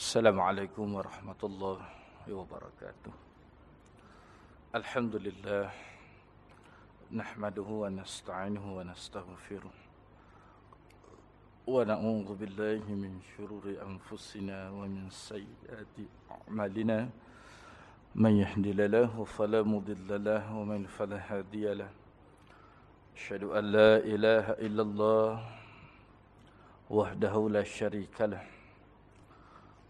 السلام عليكم ورحمة الله وبركاته. الحمد لله نحمده ونستعينه ونستغفره ونعوذ بالله من شرور أنفسنا ومن سيئات أعمالنا. من يهد له فلا مضل له ومن فلا هادي له. أشهد أن لا إله إلا الله وحده لا شريك له.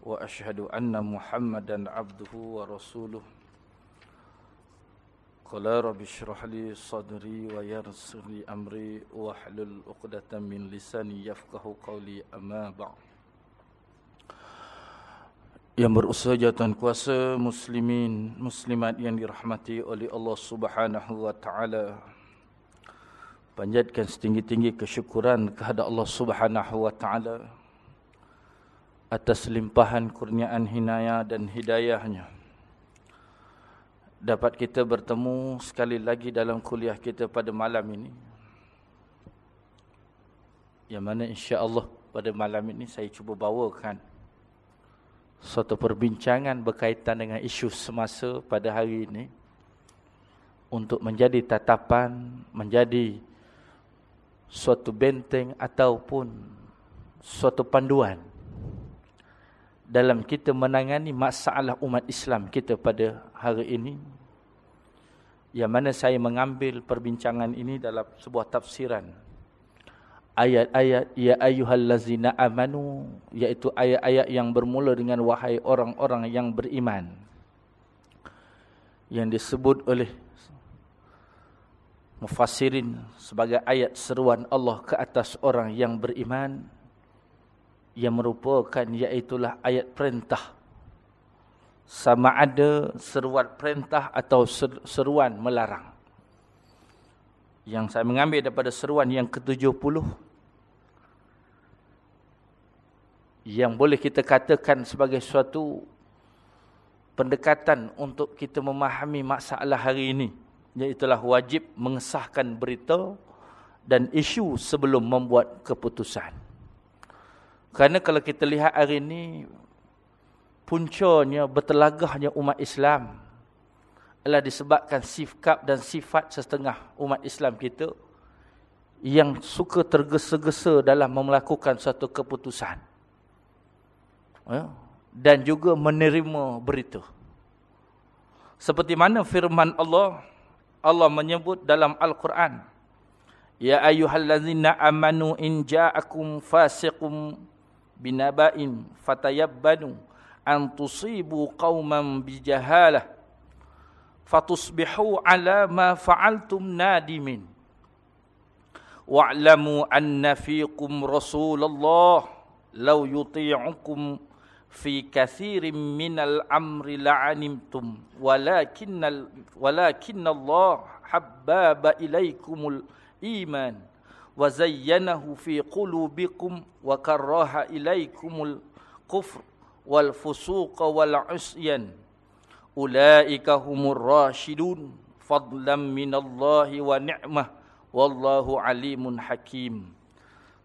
واشهد ان محمدا عبده ورسوله قال رب اشرح لي صدري ويسر لي امري واحلل عقدة من لساني يفقه قولي اما بعد yang berusaha jatuhan kuasa muslimin muslimat yang dirahmati oleh Allah Subhanahu wa taala panjatkan setinggi-tinggi kesyukuran kepada Allah Subhanahu wa taala atas limpahan kurniaan hinaya dan hidayahnya. Dapat kita bertemu sekali lagi dalam kuliah kita pada malam ini. Yang mana insya-Allah pada malam ini saya cuba bawakan suatu perbincangan berkaitan dengan isu semasa pada hari ini untuk menjadi tatapan, menjadi suatu benteng ataupun suatu panduan dalam kita menangani masalah umat Islam kita pada hari ini. Yang mana saya mengambil perbincangan ini dalam sebuah tafsiran. Ayat-ayat ya ayyuhallazina amanu iaitu ayat-ayat yang bermula dengan wahai orang-orang yang beriman yang disebut oleh mufassirin sebagai ayat seruan Allah ke atas orang yang beriman yang merupakan iaitulah ayat perintah. Sama ada seruan perintah atau seruan melarang. Yang saya mengambil daripada seruan yang ke-70 yang boleh kita katakan sebagai suatu pendekatan untuk kita memahami masalah hari ini iaitulah wajib mengesahkan berita dan isu sebelum membuat keputusan kerana kalau kita lihat hari ini puncanya bertelagahnya umat Islam adalah disebabkan sifat dan sifat setengah umat Islam kita yang suka tergesa-gesa dalam melakukan satu keputusan. Ya, dan juga menerima berita. Seperti mana firman Allah, Allah menyebut dalam Al-Quran, Ya ayyuhallazina amanu in ja'akum fasiqum binaba'in fatayabbanu an tusibu qauman bijahalah fatusbihu ala ma fa'altum nadimin. Wa'lamu anna fiikum rasulullah law yuti'ukum fi kathirin minal amri la'animtum walakinnal walakinnallah habbaba ilaikumul iman wa zayyanahu fi qulubikum wa karaha ilaikumul kufr wal fusuqa wal usyan ulaika humur rasyidun fadlan minallahi wa ni'mah wallahu alimun hakim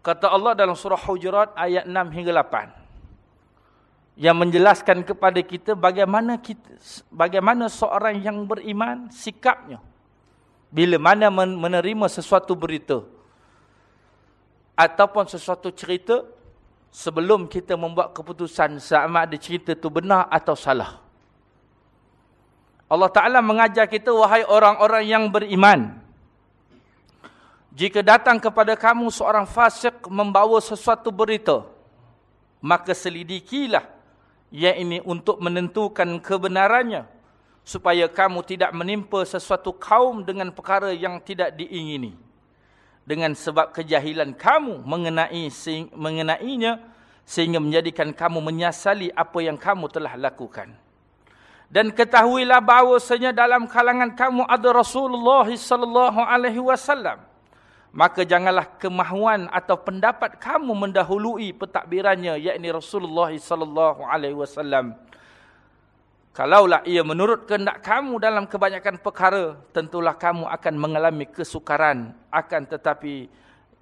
kata Allah dalam surah hujurat ayat 6 hingga 8 yang menjelaskan kepada kita bagaimana kita bagaimana seorang yang beriman sikapnya. Bila mana menerima sesuatu berita ataupun sesuatu cerita sebelum kita membuat keputusan sama ada cerita itu benar atau salah Allah Ta'ala mengajar kita, wahai orang-orang yang beriman. Jika datang kepada kamu seorang fasik membawa sesuatu berita, maka selidikilah ini untuk menentukan kebenarannya, supaya kamu tidak menimpa sesuatu kaum dengan perkara yang tidak diingini. Dengan sebab kejahilan kamu mengenai mengenainya, sehingga menjadikan kamu menyasali apa yang kamu telah lakukan. Dan ketahuilah bahawasanya dalam kalangan kamu ada Rasulullah sallallahu alaihi wasallam. Maka janganlah kemahuan atau pendapat kamu mendahului pentadbirannya yakni Rasulullah sallallahu alaihi wasallam. Kalaulah ia menurut kehendak kamu dalam kebanyakan perkara, tentulah kamu akan mengalami kesukaran. Akan tetapi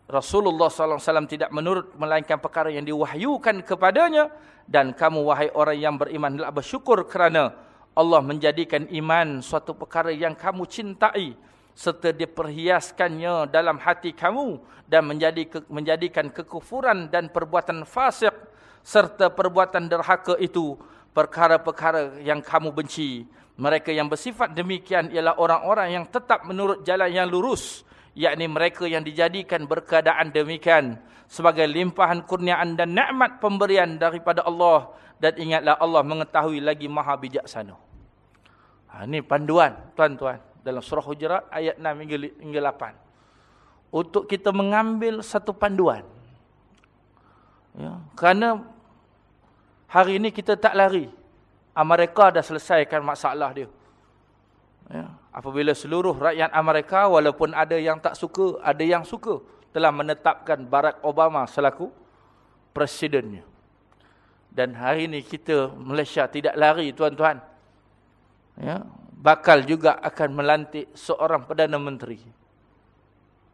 Rasulullah SAW tidak menurut melainkan perkara yang diwahyukan kepadanya dan kamu wahai orang yang beriman hendaklah bersyukur kerana Allah menjadikan iman suatu perkara yang kamu cintai serta diperhiaskannya dalam hati kamu dan menjadi menjadikan kekufuran dan perbuatan fasik serta perbuatan derhaka itu perkara-perkara yang kamu benci mereka yang bersifat demikian ialah orang-orang yang tetap menurut jalan yang lurus yakni mereka yang dijadikan berkeadaan demikian sebagai limpahan kurniaan dan nikmat pemberian daripada Allah dan ingatlah Allah mengetahui lagi maha bijaksana. Ha, ini panduan tuan-tuan dalam surah Hujurat ayat 6 hingga 8. Untuk kita mengambil satu panduan. Ya, kerana hari ini kita tak lari. Amerika dah selesaikan masalah dia. Ya, apabila seluruh rakyat Amerika walaupun ada yang tak suka, ada yang suka telah menetapkan Barack Obama selaku presidennya. Dan hari ini kita Malaysia tidak lari tuan-tuan. Ya, bakal juga akan melantik seorang Perdana Menteri.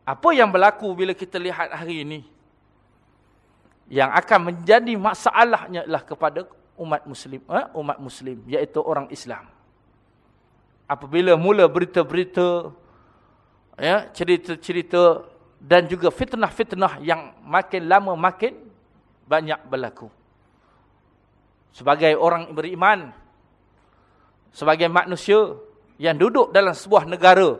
Apa yang berlaku bila kita lihat hari ini? Yang akan menjadi masalahnya adalah kepada umat muslim, eh, umat muslim iaitu orang Islam. Apabila mula berita-berita ya cerita-cerita dan juga fitnah-fitnah yang makin lama makin banyak berlaku. Sebagai orang beriman sebagai manusia yang duduk dalam sebuah negara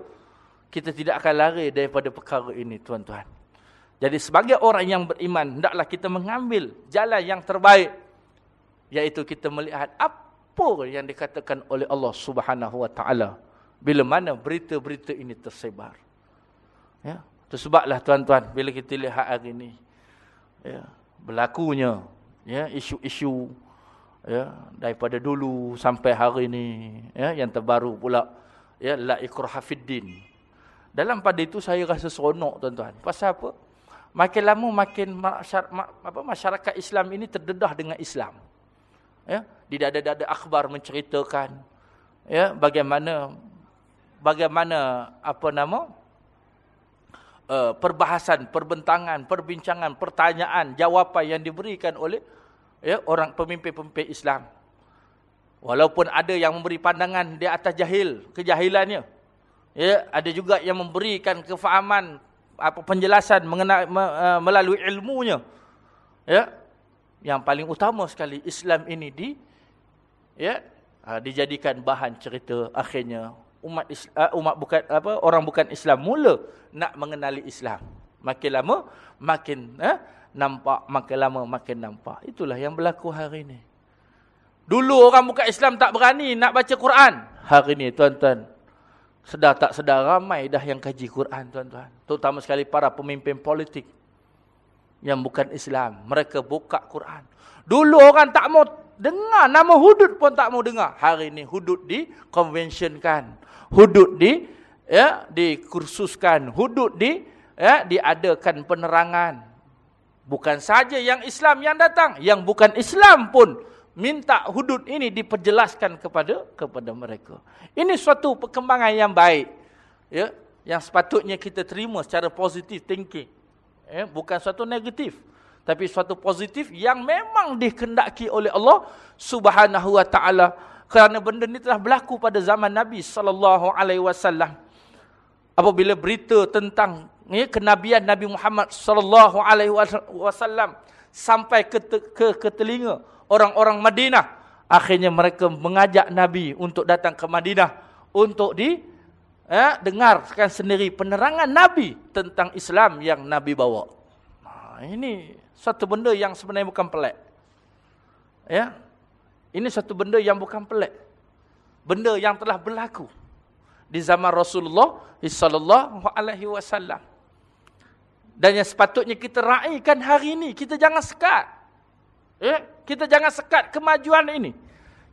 kita tidak akan lari daripada perkara ini tuan-tuan jadi sebagai orang yang beriman hendaklah kita mengambil jalan yang terbaik iaitu kita melihat apa yang dikatakan oleh Allah Subhanahu wa taala bila mana berita-berita ini tersebar. Ya, tersebablah tuan-tuan bila kita lihat hari ini ya, berlakunya ya isu-isu ya daripada dulu sampai hari ini ya yang terbaru pula ya la ikraha fiddin. Dalam pada itu saya rasa seronok tuan-tuan. Pasal apa? Makin lama makin masyarakat Islam ini terdedah dengan Islam. Ya, di dada-dada akhbar menceritakan ya bagaimana bagaimana apa nama uh, perbahasan, perbentangan, perbincangan, pertanyaan, jawapan yang diberikan oleh ya orang pemimpin-pemimpin Islam. Walaupun ada yang memberi pandangan di atas jahil, kejahilannya. Ya, ada juga yang memberikan kefahaman apa penjelasan mengenai me, uh, melalui ilmunya. Ya. Yang paling utama sekali Islam ini di ya uh, dijadikan bahan cerita akhirnya umat Islam, uh, umat bukan apa orang bukan Islam mula nak mengenali Islam makin lama makin uh, nampak makin lama makin nampak itulah yang berlaku hari ini dulu orang bukan Islam tak berani nak baca Quran hari ini tuan-tuan sedar tak sedar ramai dah yang kaji Quran tuan-tuan terutama sekali para pemimpin politik yang bukan Islam mereka buka Quran dulu orang tak mau Dengar nama hudud pun tak mau dengar. Hari ini hudud dikonvensionkan. Hudud di ya dikursuskan. Hudud di ya diadakan penerangan. Bukan saja yang Islam yang datang, yang bukan Islam pun minta hudud ini diperjelaskan kepada kepada mereka. Ini suatu perkembangan yang baik. Ya, yang sepatutnya kita terima secara positif thinking. Ya, bukan suatu negatif tapi suatu positif yang memang dikendaki oleh Allah Subhanahu wa taala kerana benda ini telah berlaku pada zaman Nabi sallallahu alaihi wasallam apabila berita tentang ya, kenabian Nabi Muhammad sallallahu alaihi wasallam sampai ke, ke ke telinga orang-orang Madinah akhirnya mereka mengajak Nabi untuk datang ke Madinah untuk di ya, dengarkan sendiri penerangan Nabi tentang Islam yang Nabi bawa. Nah, ini satu benda yang sebenarnya bukan pelik. Ya. Ini satu benda yang bukan pelik. Benda yang telah berlaku di zaman Rasulullah sallallahu alaihi wasallam. Dan yang sepatutnya kita raikan hari ini, kita jangan sekat. Ya, kita jangan sekat kemajuan ini.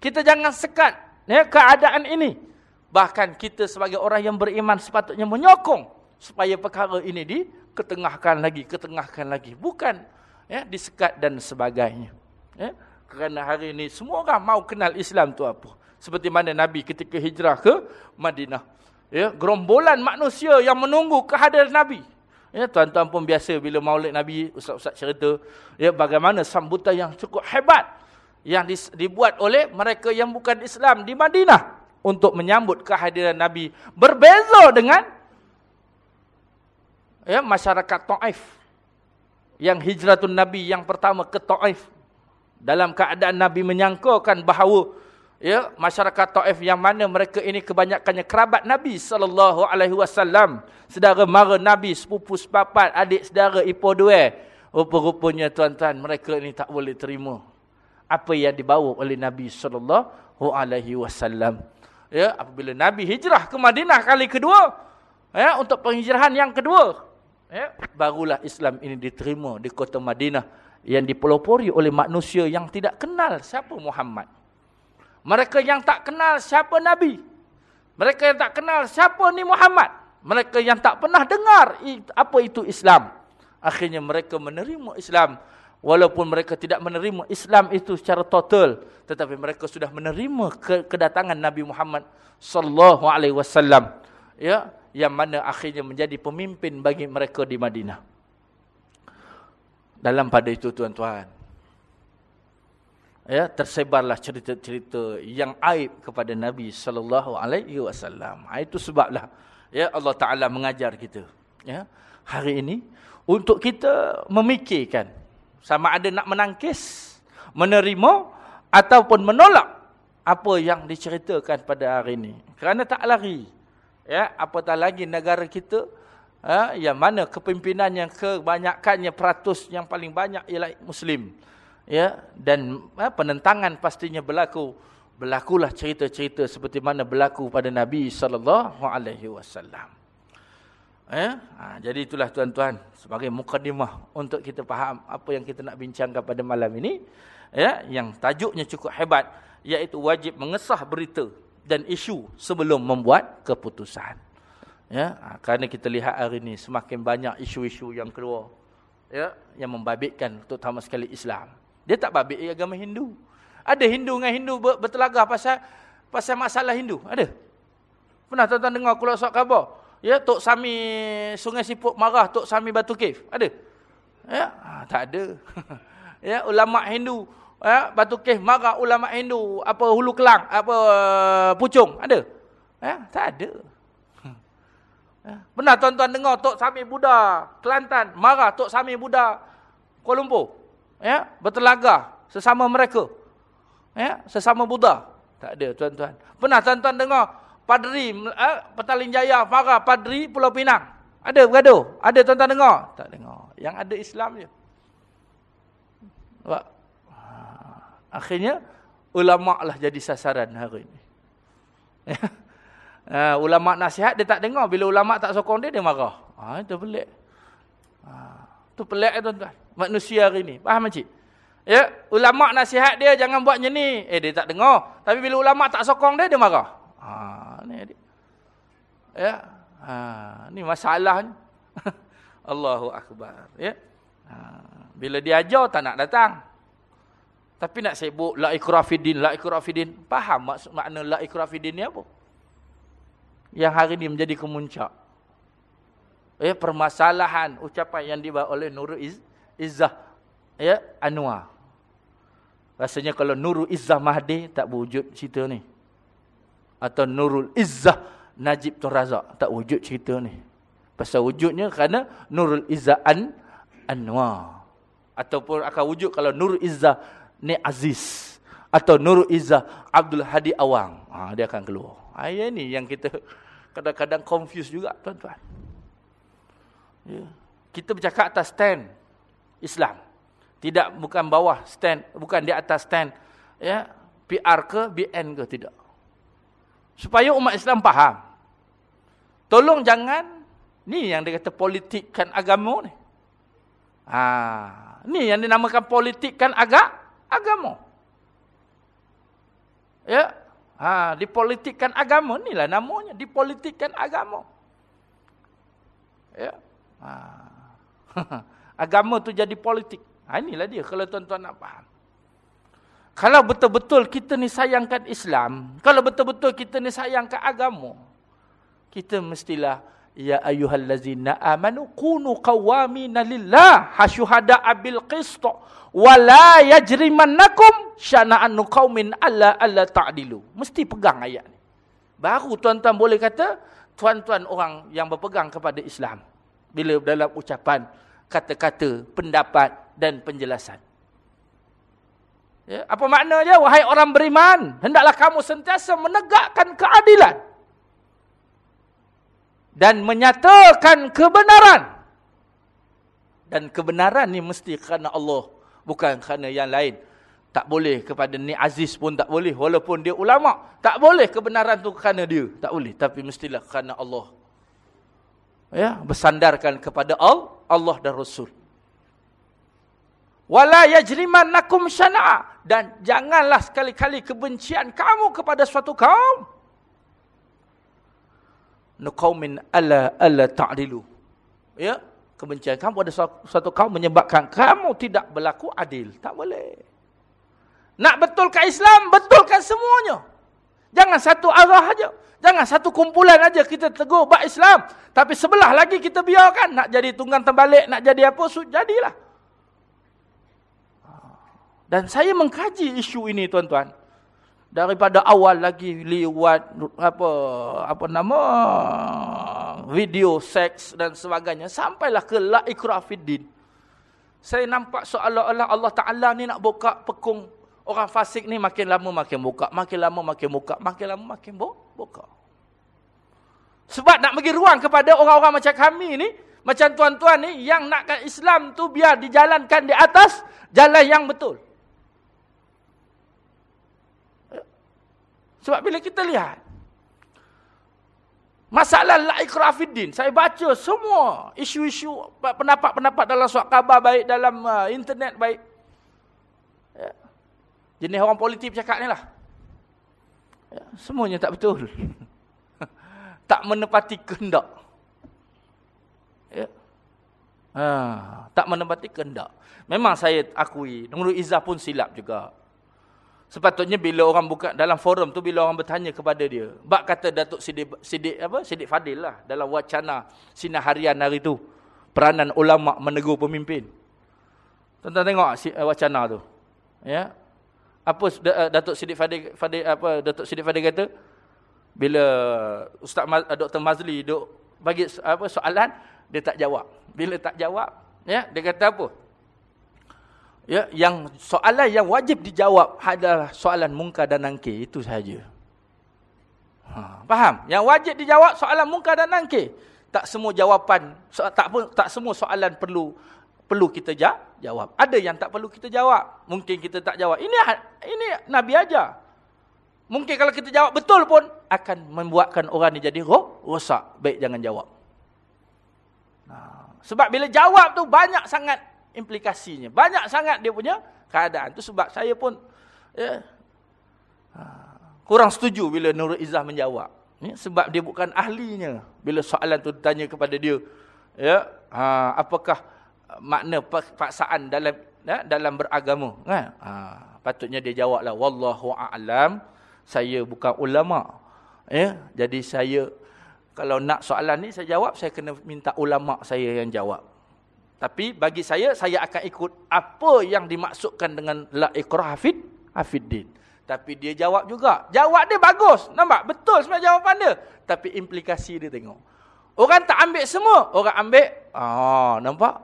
Kita jangan sekat ya keadaan ini. Bahkan kita sebagai orang yang beriman sepatutnya menyokong supaya perkara ini diketengahkan lagi, ketengahkan lagi. Bukan ya, disekat dan sebagainya. Ya, kerana hari ini semua orang mau kenal Islam tu apa. Seperti mana Nabi ketika hijrah ke Madinah. Ya, gerombolan manusia yang menunggu kehadiran Nabi. Ya, tuan-tuan pun biasa bila maulid Nabi, ustaz-ustaz cerita, ya, bagaimana sambutan yang cukup hebat yang dibuat oleh mereka yang bukan Islam di Madinah untuk menyambut kehadiran Nabi. Berbeza dengan ya, masyarakat Taif yang hijratun Nabi yang pertama ke Taif. Dalam keadaan Nabi menyangkakan bahawa ya masyarakat Taif yang mana mereka ini kebanyakannya kerabat Nabi sallallahu alaihi wasallam. Saudara mara Nabi sepupu sepapat adik saudara ipo dua rupa-rupanya tuan-tuan mereka ini tak boleh terima apa yang dibawa oleh Nabi sallallahu alaihi wasallam. Ya apabila Nabi hijrah ke Madinah kali kedua ya untuk penghijrahan yang kedua ya barulah Islam ini diterima di kota Madinah yang dipelopori oleh manusia yang tidak kenal siapa Muhammad mereka yang tak kenal siapa Nabi. Mereka yang tak kenal siapa ni Muhammad. Mereka yang tak pernah dengar apa itu Islam. Akhirnya mereka menerima Islam. Walaupun mereka tidak menerima Islam itu secara total. Tetapi mereka sudah menerima kedatangan Nabi Muhammad wasallam. Ya, yang mana akhirnya menjadi pemimpin bagi mereka di Madinah. Dalam pada itu tuan-tuan, ya tersebarlah cerita-cerita yang aib kepada Nabi sallallahu alaihi wasallam. Ha, itu sebablah ya Allah Taala mengajar kita ya hari ini untuk kita memikirkan sama ada nak menangkis, menerima ataupun menolak apa yang diceritakan pada hari ini. Kerana tak lari. Ya, apatah lagi negara kita ha, yang mana kepimpinan yang kebanyakannya peratus yang paling banyak ialah muslim ya dan ha, penentangan pastinya berlaku. Berlakulah cerita-cerita seperti mana berlaku pada Nabi sallallahu alaihi wasallam. Ya ha, jadi itulah tuan-tuan sebagai mukadimah untuk kita faham apa yang kita nak bincangkan pada malam ini ya yang tajuknya cukup hebat iaitu wajib mengesah berita dan isu sebelum membuat keputusan. Ya ha, kerana kita lihat hari ini semakin banyak isu-isu yang keluar ya yang membabitkan terutama sekali Islam dia tak babik agama Hindu. Ada Hindu dengan Hindu bertelagah pasal pasal masalah Hindu. Ada? Pernah tuan-tuan dengar kulat suat khabar? Ya, Tok Sami Sungai Siput marah Tok Sami Batu Cave. Ada? Ya, ha, tak ada. ya, ulama Hindu ya, Batu Cave marah ulama Hindu apa Hulu Kelang, apa Pucung. Ada? Ya, tak ada. Ya. Pernah tuan-tuan dengar Tok Sami Buddha Kelantan marah Tok Sami Buddha Kuala Lumpur? Ya bertelaga sesama mereka. Ya sesama Buddha. Tak ada tuan-tuan. Pernah tuan-tuan dengar padri eh, petaling jaya para padri pulau pinang? Ada bergaduh? Ada tuan-tuan dengar? Tak dengar. Yang ada Islam je. Wah. akhirnya ulama lah jadi sasaran hari ini uh, ulama nasihat dia tak dengar. Bila ulama tak sokong dia dia marah. Ha itu pelik. Ha tu pelik tuan-tuan manusia hari ni. Faham cik? Ya, ulama nasihat dia jangan buat macam ni. Eh dia tak dengar. Tapi bila ulama tak sokong dia dia marah. Ha ni dia. Ya. Ha ni masalahnya. Allahu akbar, ya. Ha, bila dia ajar tak nak datang. Tapi nak sibuk la ikrafidin, la ikrafidin. Faham maksud makna la ikrafidin ni apa? Yang hari ni menjadi kemuncak. Ya, permasalahan ucapan yang dibawa oleh Nurul Iz, Izzah ya Anwar. Rasanya kalau Nurul Izzah Mahdi tak wujud cerita ni. Atau Nurul Izzah Najib Tun Razak tak wujud cerita ni. Pasal wujudnya kerana Nurul Izzah An Anwar. Ataupun akan wujud kalau Nurul Izzah Ni Aziz. Atau Nurul Izzah Abdul Hadi Awang. Ha, dia akan keluar. Ha, ini yang kita kadang-kadang confuse juga tuan-tuan. Ya. Kita bercakap atas stand Islam. Tidak bukan bawah stand, bukan di atas stand ya, PR ke BN ke tidak. Supaya umat Islam faham. Tolong jangan ni yang dia kata politikkan agama ni. Ha, ni yang dinamakan politikkan agak agama. Ya. Ha, dipolitikkan agama inilah namanya, dipolitikkan agama. Ya. Ha. Agama tu jadi politik. Ha, inilah dia kalau tuan-tuan nak faham. Kalau betul-betul kita ni sayangkan Islam. Kalau betul-betul kita ni sayangkan agama. Kita mestilah Ya ayyuhallazina amanu kunu qawwamina lillah hasyuhada bil qist wa la yajrimannakum syana'an qaumin alla alla ta'dilu. Mesti pegang ayat ni. Baru tuan-tuan boleh kata tuan-tuan orang yang berpegang kepada Islam bila dalam ucapan kata-kata pendapat dan penjelasan. Ya, apa maknanya wahai orang beriman hendaklah kamu sentiasa menegakkan keadilan dan menyatakan kebenaran. Dan kebenaran ni mesti kerana Allah. Bukan kerana yang lain. Tak boleh kepada ni Aziz pun tak boleh. Walaupun dia ulama. Tak boleh kebenaran tu kerana dia. Tak boleh. Tapi mestilah kerana Allah. Ya, Bersandarkan kepada Allah, Allah dan Rasul. Wala yajrimannakum syana'a. Dan janganlah sekali-kali kebencian kamu kepada suatu kaum nuqaumin alla alla ta'dilu. Ya, kebencian kamu pada suatu kaum menyebabkan kamu tidak berlaku adil. Tak boleh. Nak betulkan Islam, betulkan semuanya. Jangan satu arah aja. Jangan satu kumpulan aja kita tegur bab Islam, tapi sebelah lagi kita biarkan nak jadi tunggang terbalik, nak jadi apa, so jadilah. Dan saya mengkaji isu ini tuan-tuan daripada awal lagi lewat apa apa nama video seks dan sebagainya sampailah ke la ikrafiddin saya nampak seolah-olah Allah Taala ni nak buka pekung orang fasik ni makin lama makin buka makin lama makin buka makin lama makin buka sebab nak bagi ruang kepada orang-orang macam kami ni macam tuan-tuan ni yang nakkan Islam tu biar dijalankan di atas jalan yang betul Sebab bila kita lihat masalah la ikrafiddin, saya baca semua isu-isu pendapat-pendapat dalam surat khabar baik dalam uh, internet baik. Jenis orang politik cakap ni lah. Ya. Semuanya tak betul. tak menepati kehendak. Ya. Ha, tak menepati kehendak. Memang saya akui, Nurul Izzah pun silap juga. Sepatutnya bila orang buka dalam forum tu bila orang bertanya kepada dia, bab kata Datuk Sidik Sidik apa? Sidik Fadil lah dalam wacana sinar harian hari tu. Peranan ulama menegur pemimpin. Tonton tengok uh, wacana tu. Ya. Apa uh, Datuk Sidik Fadil, Fadil apa Datuk Sidik Fadil kata? Bila Ustaz Ma, uh, Dr. Mazli duk bagi apa soalan, dia tak jawab. Bila tak jawab, ya, dia kata apa? Ya, yang soalan yang wajib dijawab adalah soalan mungkar dan nangkir itu sahaja. Ha, faham? Yang wajib dijawab soalan mungkar dan nangkir. Tak semua jawapan so, tak pun tak semua soalan perlu perlu kita jawab. Ada yang tak perlu kita jawab. Mungkin kita tak jawab. Ini ini Nabi aja. Mungkin kalau kita jawab betul pun akan membuatkan orang ni jadi roh, rosak. Baik jangan jawab. Sebab bila jawab tu banyak sangat implikasinya. Banyak sangat dia punya keadaan. Itu sebab saya pun ya, ha, kurang setuju bila Nurul Izzah menjawab. Ya, sebab dia bukan ahlinya. Bila soalan tu ditanya kepada dia. Ya, ha, apakah makna paksaan dalam ya, dalam beragama. Kan? Ha, patutnya dia jawablah. Wallahu a'lam. Saya bukan ulama. Ya, jadi saya kalau nak soalan ni saya jawab saya kena minta ulama saya yang jawab. Tapi bagi saya, saya akan ikut apa yang dimaksudkan dengan la ikrah hafid, hafiddin. Tapi dia jawab juga. Jawab dia bagus. Nampak? Betul sebenarnya jawapan dia. Tapi implikasi dia tengok. Orang tak ambil semua. Orang ambil. Ah, nampak?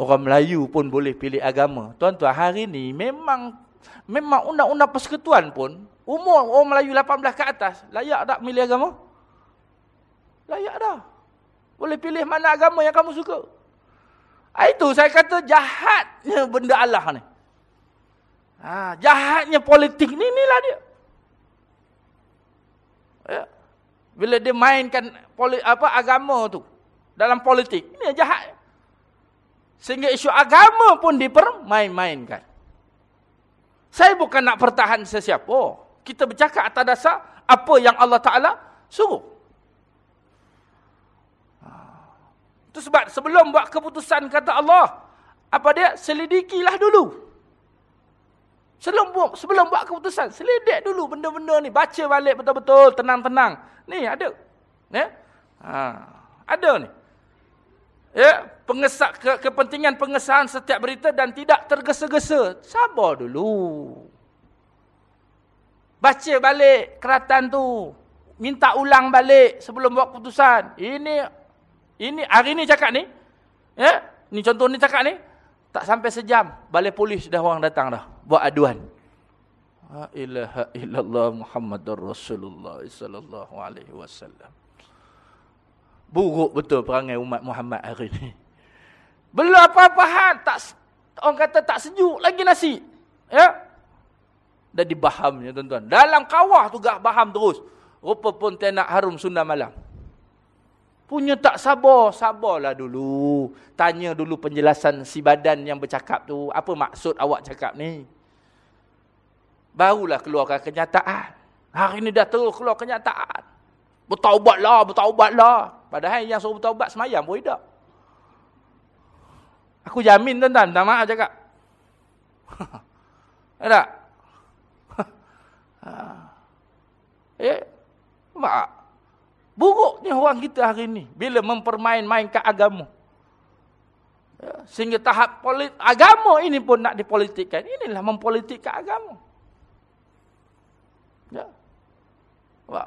Orang Melayu pun boleh pilih agama. Tuan-tuan, hari ni memang memang undang-undang persekutuan pun, umur orang Melayu 18 ke atas, layak tak milih agama? Layak dah. Boleh pilih mana agama yang kamu suka. Ah, itu saya kata jahatnya benda Allah ni. Ha, jahatnya politik ni, inilah dia. Ya. Bila dia mainkan poli, apa agama tu dalam politik, ini jahat. Sehingga isu agama pun dipermain-mainkan. Saya bukan nak pertahan sesiapa. Oh, kita bercakap atas dasar apa yang Allah Ta'ala suruh. Itu sebab sebelum buat keputusan kata Allah, apa dia? Selidikilah dulu. Sebelum buat, sebelum buat keputusan, selidik dulu benda-benda ni. Baca balik betul-betul, tenang-tenang. Ni ada. Ya? Ha. Ada ni. Ya, pengesak ke, kepentingan pengesahan setiap berita dan tidak tergesa-gesa. Sabar dulu. Baca balik keratan tu. Minta ulang balik sebelum buat keputusan. Ini ini hari ni cakap ni. Ya, ni contoh ni cakap ni. Tak sampai sejam, balik polis dah orang datang dah buat aduan. La ilaha illallah Muhammadur Rasulullah sallallahu alaihi wasallam. Buruk betul perangai umat Muhammad hari ini. Belum apa-apa hal, tak orang kata tak sejuk lagi nasi. Ya? Dah dibahamnya tuan-tuan. Dalam kawah tu gak baham terus. Rupa pun nak harum Sunda Malam. Punya tak sabar, sabarlah dulu. Tanya dulu penjelasan si badan yang bercakap tu. Apa maksud awak cakap ni? Barulah keluarkan kenyataan. Hari ni dah terus keluar kenyataan. Bertaubatlah, bertaubatlah. Padahal yang suruh bertaubat semayang pun tidak. Aku jamin tuan-tuan, minta maaf cakap. Ada? eh, mak. Buruknya orang kita hari ini bila mempermain-mainkan agama. Ya, sehingga tahap politik, agama ini pun nak dipolitikkan. Inilah mempolitikkan agama. Ya.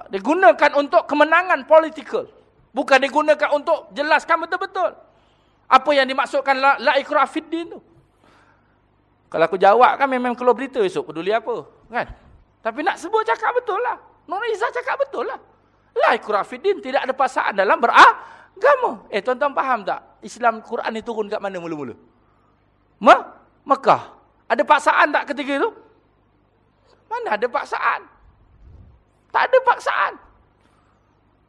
Digunakan untuk kemenangan politikal. Bukan digunakan untuk jelaskan betul-betul. Apa yang dimaksudkan la, la ikrafiddin tu. Kalau aku jawab kan memang keluar berita esok. Peduli apa? Kan? Tapi nak sebut cakap betul lah. Nur Izzah cakap betul lah. La ikrafidin tidak ada pasangan dalam beragama. Eh tuan-tuan faham tak? Islam Quran ni turun kat mana mula-mula? Ma? Mekah. Ada paksaan tak ketika itu? Mana ada paksaan? Tak ada paksaan.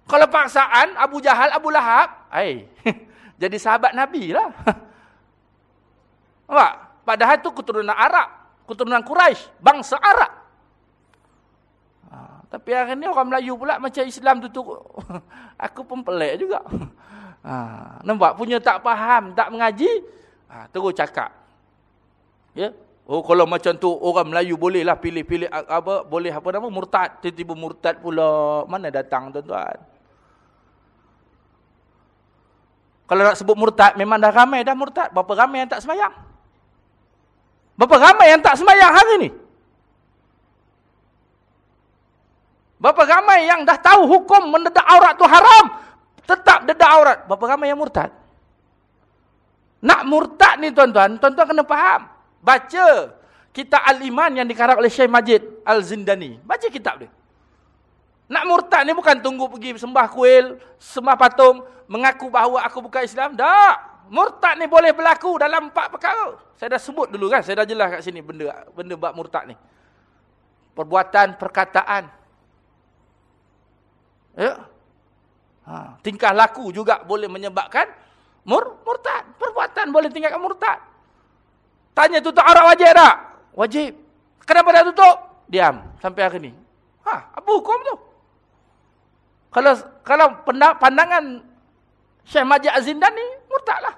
Kalau paksaan Abu Jahal, Abu Lahab, ai. jadi sahabat Nabi lah. Nampak? Padahal itu keturunan Arab, keturunan Quraisy, bangsa Arab. Tapi hari ni orang Melayu pula macam Islam tu tu. Aku pun pelik juga. Ha, nampak punya tak faham, tak mengaji, ha, terus cakap. Ya? Oh kalau macam tu orang Melayu boleh lah pilih-pilih apa boleh apa nama murtad, tiba-tiba murtad pula. Mana datang tuan-tuan? Kalau nak sebut murtad memang dah ramai dah murtad. Berapa ramai yang tak semayang? Berapa ramai yang tak semayang hari ni? Berapa ramai yang dah tahu hukum mendedak aurat tu haram, tetap dedak aurat. Berapa ramai yang murtad? Nak murtad ni tuan-tuan, tuan-tuan kena faham. Baca kitab Al-Iman yang dikarang oleh Syekh Majid Al-Zindani. Baca kitab dia. Nak murtad ni bukan tunggu pergi sembah kuil, sembah patung, mengaku bahawa aku bukan Islam. Tak. Murtad ni boleh berlaku dalam empat perkara. Saya dah sebut dulu kan, saya dah jelas kat sini benda benda bab murtad ni. Perbuatan, perkataan, Ya. Ha, tingkah laku juga boleh menyebabkan mur murtad. Perbuatan boleh tinggalkan murtad. Tanya tutup aurat wajib tak? Wajib. Kenapa dah tutup? Diam sampai hari ni. Ha, apa hukum tu? Kalau kalau pandangan Syekh Majid Azindan ni murtadlah.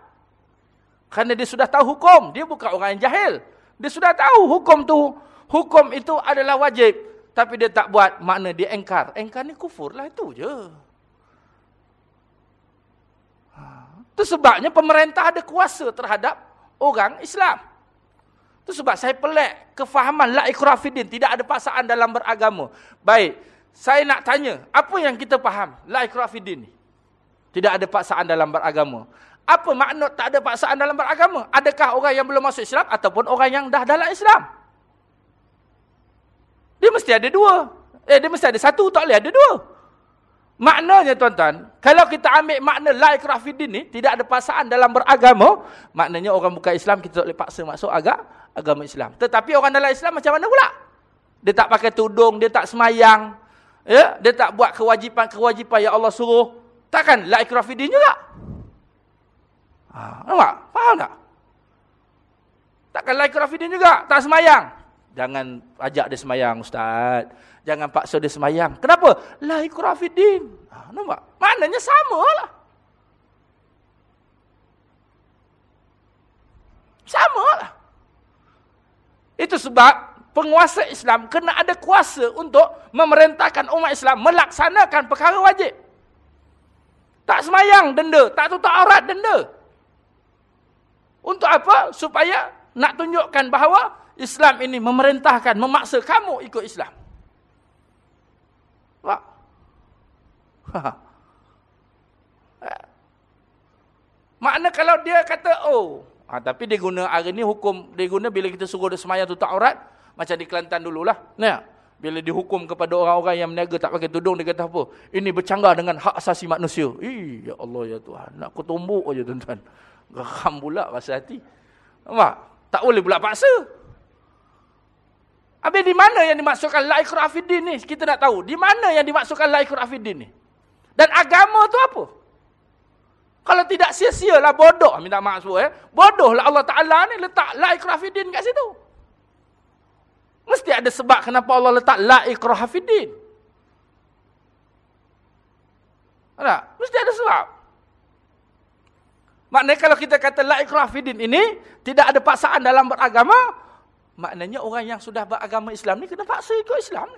Kerana dia sudah tahu hukum, dia bukan orang yang jahil. Dia sudah tahu hukum tu, hukum itu adalah wajib. Tapi dia tak buat, makna dia engkar. Engkar ni kufur lah, itu je. Itu ha. sebabnya pemerintah ada kuasa terhadap orang Islam. Itu sebab saya pelik kefahaman la ikrafidin. Tidak ada paksaan dalam beragama. Baik, saya nak tanya, apa yang kita faham la ikrafidin ni? Tidak ada paksaan dalam beragama. Apa makna tak ada paksaan dalam beragama? Adakah orang yang belum masuk Islam ataupun orang yang dah dalam Islam? Dia mesti ada dua. Eh, dia mesti ada satu, tak boleh ada dua. Maknanya tuan-tuan, kalau kita ambil makna la ikrafidin ni, tidak ada paksaan dalam beragama, maknanya orang bukan Islam, kita tak boleh paksa masuk agak agama Islam. Tetapi orang dalam Islam macam mana pula? Dia tak pakai tudung, dia tak semayang, ya? dia tak buat kewajipan-kewajipan yang Allah suruh. Takkan la ikrafidin juga? Ha, nampak? Faham tak? Takkan la ikrafidin juga? Tak semayang? Jangan ajak dia semayang ustaz. Jangan paksa dia semayang. Kenapa? La ikrafidin. Ha, nampak? Maknanya sama lah. Sama lah. Itu sebab penguasa Islam kena ada kuasa untuk memerintahkan umat Islam melaksanakan perkara wajib. Tak semayang, denda. Tak tutup aurat, denda. Untuk apa? Supaya nak tunjukkan bahawa Islam ini memerintahkan, memaksa kamu ikut Islam. Tak? Makna kalau dia kata, oh, ha, tapi dia guna hari ni hukum, dia guna bila kita suruh dia semayang tutup aurat, macam di Kelantan dululah. Nah, bila dihukum kepada orang-orang yang meniaga tak pakai tudung, dia kata apa? Ini bercanggah dengan hak asasi manusia. Ya Allah, ya Tuhan. Nak kutumbuk aja tuan-tuan. Geram pula rasa hati. Nampak? Tak boleh pula paksa. Habis di mana yang dimaksudkan la ikrafidin ni? Kita nak tahu. Di mana yang dimaksudkan la ikrafidin ni? Dan agama tu apa? Kalau tidak sia-sialah bodoh. Minta maaf semua eh. Bodohlah Allah Ta'ala ni letak la ikrafidin kat situ. Mesti ada sebab kenapa Allah letak la ikrafidin. Tak? Mesti ada sebab. Maknanya kalau kita kata la ikrah fidin ini tidak ada paksaan dalam beragama, maknanya orang yang sudah beragama Islam ni kena paksa ikut Islam.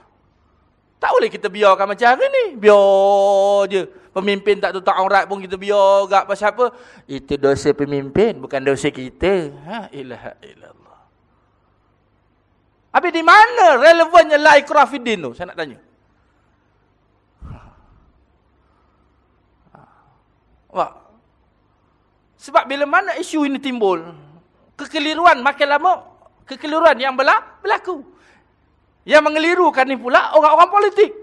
Tak boleh kita biarkan macam hari ni. Biar je. Pemimpin tak tutup aurat pun kita biar gak pasal apa? Itu dosa pemimpin, bukan dosa kita. Ha, ilaha illallah. Habis di mana relevannya la ikrah fidin tu? Saya nak tanya. Wah, sebab bila mana isu ini timbul, kekeliruan makin lama, kekeliruan yang berlaku. Yang mengelirukan ni pula orang-orang politik.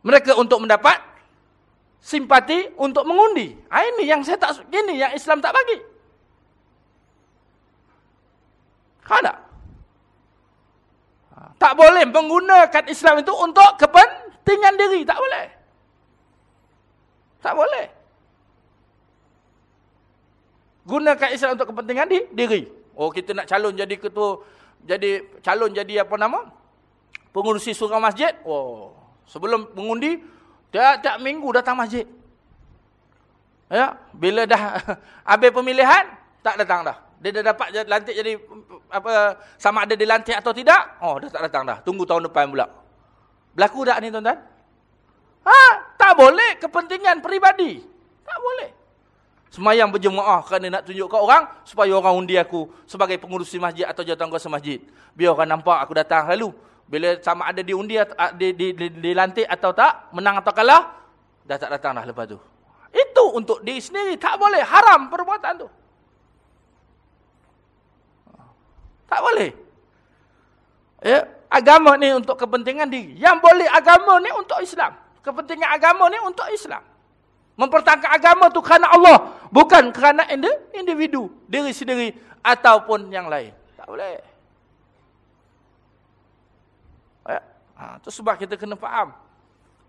Mereka untuk mendapat simpati untuk mengundi. Ha, ini yang saya tak ini yang Islam tak bagi. Ada? Ha, tak boleh menggunakan Islam itu untuk kepentingan diri. Tak boleh. Tak boleh gunakan Islam untuk kepentingan di, diri. Oh kita nak calon jadi ketua jadi calon jadi apa nama? Pengurusi surau masjid. Oh, sebelum mengundi tiap-tiap minggu datang masjid. Ya, bila dah habis pemilihan tak datang dah. Dia dah dapat lantik jadi apa sama ada dilantik atau tidak? Oh, dah tak datang dah. Tunggu tahun depan pula. Berlaku tak ni tuan-tuan? Ha, tak boleh kepentingan peribadi. Tak boleh. Semayang berjemaah kerana nak tunjuk ke orang supaya orang undi aku sebagai pengurusi masjid atau jawatankuasa masjid. Biar orang nampak aku datang lalu. Bila sama ada diundi di, di, di, dilantik atau tak, menang atau kalah, dah tak datang dah lepas tu. Itu untuk diri sendiri. Tak boleh. Haram perbuatan tu. Tak boleh. Ya, agama ni untuk kepentingan diri. Yang boleh agama ni untuk Islam. Kepentingan agama ni untuk Islam. Mempertahankan agama tu kerana Allah. Bukan kerana individu. Diri sendiri. Ataupun yang lain. Tak boleh. Ya. Ha, itu sebab kita kena faham.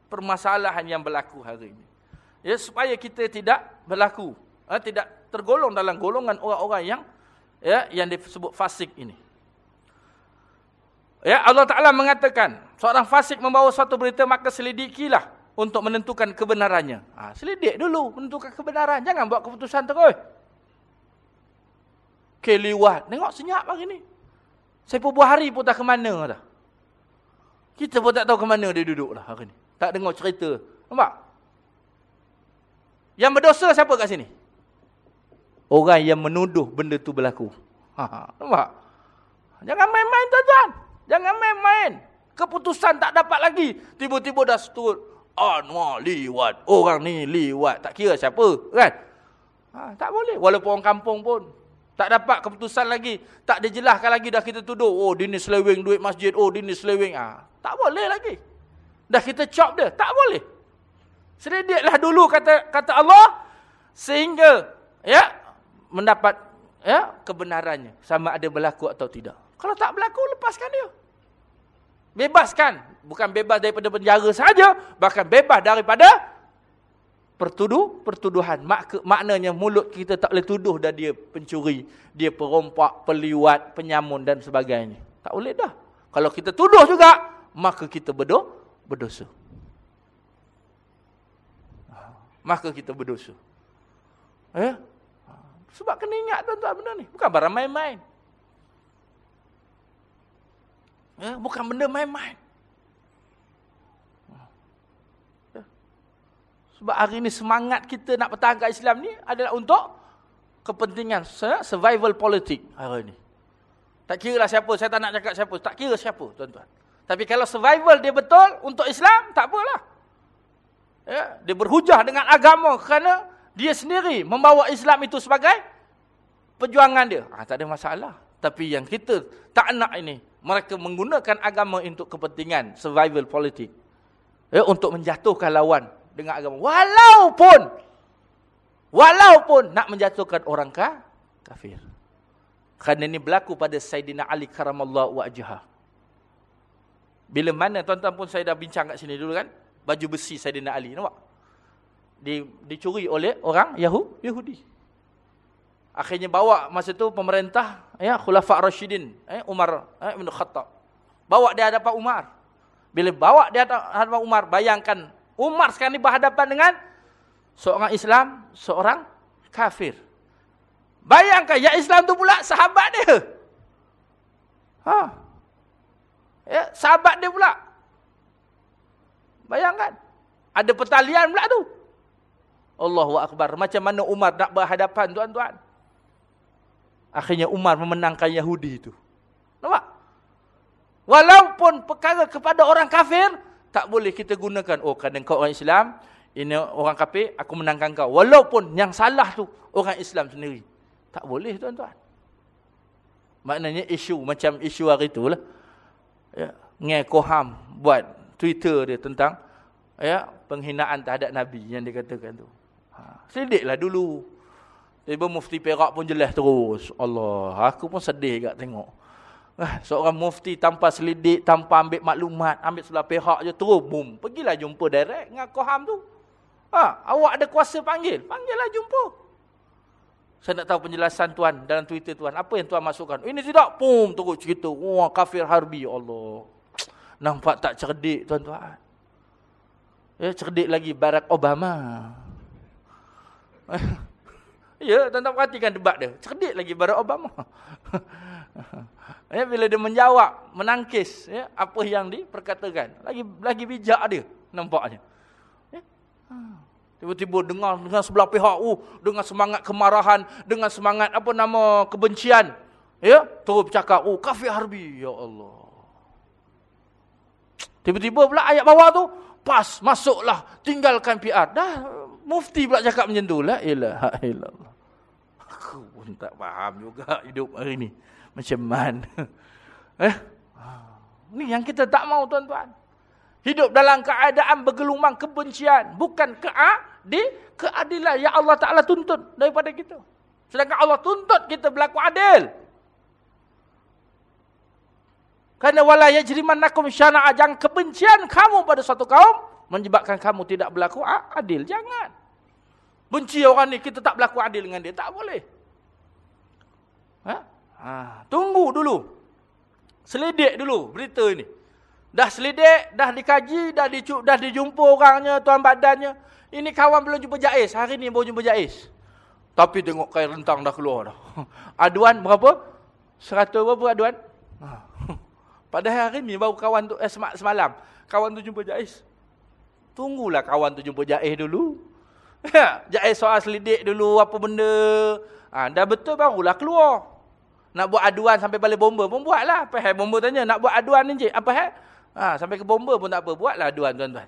Permasalahan yang berlaku hari ini. Ya, supaya kita tidak berlaku. Ha, tidak tergolong dalam golongan orang-orang yang ya, yang disebut fasik ini. Ya, Allah Ta'ala mengatakan. Seorang fasik membawa suatu berita maka selidikilah untuk menentukan kebenarannya. Ha, selidik dulu menentukan kebenaran. Jangan buat keputusan terus. Keliwat. Tengok senyap hari ni. Saya pun buah hari pun tak ke mana dah. Kita pun tak tahu ke mana dia duduk lah hari ni. Tak dengar cerita. Nampak? Yang berdosa siapa kat sini? Orang yang menuduh benda tu berlaku. Ha, ha. nampak? Jangan main-main tuan-tuan. Jangan main-main. Keputusan tak dapat lagi. Tiba-tiba dah seturut. Anwar liwat. Orang ni liwat. Tak kira siapa. Kan? Ha, tak boleh. Walaupun orang kampung pun. Tak dapat keputusan lagi. Tak dijelaskan lagi dah kita tuduh. Oh dia ni selewing duit masjid. Oh dia ni selewing. Ha, tak boleh lagi. Dah kita chop dia. Tak boleh. Sedikitlah dulu kata kata Allah. Sehingga ya mendapat ya kebenarannya. Sama ada berlaku atau tidak. Kalau tak berlaku, lepaskan dia. Bebaskan. Bukan bebas daripada penjara saja, Bahkan bebas daripada pertuduh, pertuduhan. Mak, maknanya mulut kita tak boleh tuduh dah dia pencuri. Dia perompak, peliwat, penyamun dan sebagainya. Tak boleh dah. Kalau kita tuduh juga, maka kita berdo, berdosa. Maka kita berdosa. Eh? Sebab kena ingat tuan-tuan benda ni. Bukan barang main-main. Ya, bukan benda main-main. Ya. Sebab hari ni semangat kita nak pertahankan Islam ni adalah untuk kepentingan survival politik hari ni. Tak kira lah siapa, saya tak nak cakap siapa. Tak kira siapa, tuan-tuan. Tapi kalau survival dia betul untuk Islam, tak apalah. Ya, dia berhujah dengan agama kerana dia sendiri membawa Islam itu sebagai perjuangan dia. Ha, tak ada masalah. Tapi yang kita tak nak ini, mereka menggunakan agama untuk kepentingan survival politik. Ya, untuk menjatuhkan lawan dengan agama. Walaupun, walaupun nak menjatuhkan orang kafir. Kerana ini berlaku pada Sayyidina Ali karamallahu wajhah. Bila mana tuan-tuan pun saya dah bincang kat sini dulu kan. Baju besi Sayyidina Ali. Nampak? Di, dicuri oleh orang Yahu, Yahudi. Akhirnya bawa masa tu pemerintah ya Khulafa Rashidin, eh, Umar eh, bin Khattab. Bawa dia hadapan Umar. Bila bawa dia hadapan Umar, bayangkan Umar sekarang ni berhadapan dengan seorang Islam, seorang kafir. Bayangkan yang Islam tu pula sahabat dia. Ha. Ya, sahabat dia pula. Bayangkan. Ada pertalian pula tu. Allahu akbar. Macam mana Umar nak berhadapan tuan-tuan? Akhirnya Umar memenangkan Yahudi itu. Nampak? Walaupun perkara kepada orang kafir, tak boleh kita gunakan. Oh, kadang kau orang Islam, ini orang kafir, aku menangkan kau. Walaupun yang salah tu orang Islam sendiri. Tak boleh tuan-tuan. Maknanya isu macam isu hari itulah. Ya, Ngai Koham buat Twitter dia tentang ya penghinaan terhadap Nabi yang dikatakan tu. Sediklah dulu. Tiba mufti Perak pun jelas terus. Allah, aku pun sedih gak tengok. Ah, seorang mufti tanpa selidik, tanpa ambil maklumat, ambil sebelah pihak je terus boom. Pergilah jumpa direct dengan Koham tu. Ha, awak ada kuasa panggil, panggillah jumpa. Saya nak tahu penjelasan tuan dalam Twitter tuan. Apa yang tuan masukkan? Ini tidak. Pum, terus cerita. Wah, kafir harbi. Allah. Nampak tak cerdik tuan-tuan? Ya, cerdik lagi Barack Obama. ya, tuan-tuan perhatikan debat dia. Cerdik lagi Barack Obama. ya, bila dia menjawab, menangkis ya, apa yang diperkatakan. Lagi lagi bijak dia nampaknya. Ya. Ha. Tiba-tiba dengar dengan sebelah pihak, uh, dengan semangat kemarahan, dengan semangat apa nama kebencian. Ya, terus bercakap, oh kafir harbi, ya Allah. Tiba-tiba pula ayat bawah tu, pas, masuklah, tinggalkan PR. Dah, mufti pula cakap macam tu. La ilaha illallah. Aku pun tak faham juga hidup hari ni. Macam mana. eh? Ni yang kita tak mau tuan-tuan. Hidup dalam keadaan bergelumang kebencian. Bukan ke'a di keadilan yang Allah Ta'ala tuntut daripada kita. Sedangkan Allah tuntut kita berlaku adil. Kerana wala yajrimannakum syana'a jangan kebencian kamu pada suatu kaum menyebabkan kamu tidak berlaku adil. Jangan. Benci orang ni kita tak berlaku adil dengan dia. Tak boleh. Ha? Ha. Tunggu dulu. Selidik dulu berita ini. Dah selidik, dah dikaji, dah, dicu, dah dijumpa orangnya, tuan badannya. Ini kawan belum jumpa Jais. Hari ni baru jumpa Jais. Tapi tengok kain rentang dah keluar dah. Aduan berapa? Seratus berapa aduan? Ha. Padahal hari ni baru kawan tu, eh, semalam. Kawan tu jumpa Jais. Tunggulah kawan tu jumpa Jais dulu. Jais soal selidik dulu apa benda. Ha, dah betul barulah keluar. Nak buat aduan sampai balik bomba pun buatlah. Apa hal bomba tanya? Nak buat aduan ni je. Apa hal? Ha, sampai ke bomba pun tak apa. Buatlah aduan tuan-tuan.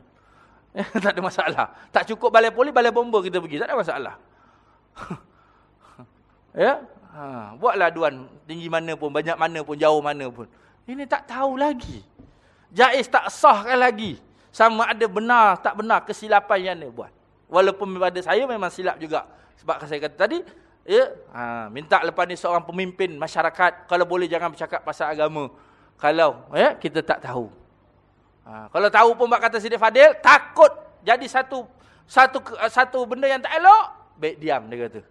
tak ada masalah. Tak cukup balai poli, balai bomba kita pergi. Tak ada masalah. ya? Ha, buatlah aduan tinggi mana pun, banyak mana pun, jauh mana pun. Ini tak tahu lagi. Jais tak sahkan lagi. Sama ada benar, tak benar kesilapan yang dia buat. Walaupun pada saya memang silap juga. Sebab saya kata tadi, ya, ha, minta lepas ni seorang pemimpin masyarakat, kalau boleh jangan bercakap pasal agama. Kalau ya, kita tak tahu. Ha, kalau tahu pun buat kata Sidi Fadil, takut jadi satu satu satu benda yang tak elok, baik diam dia kata.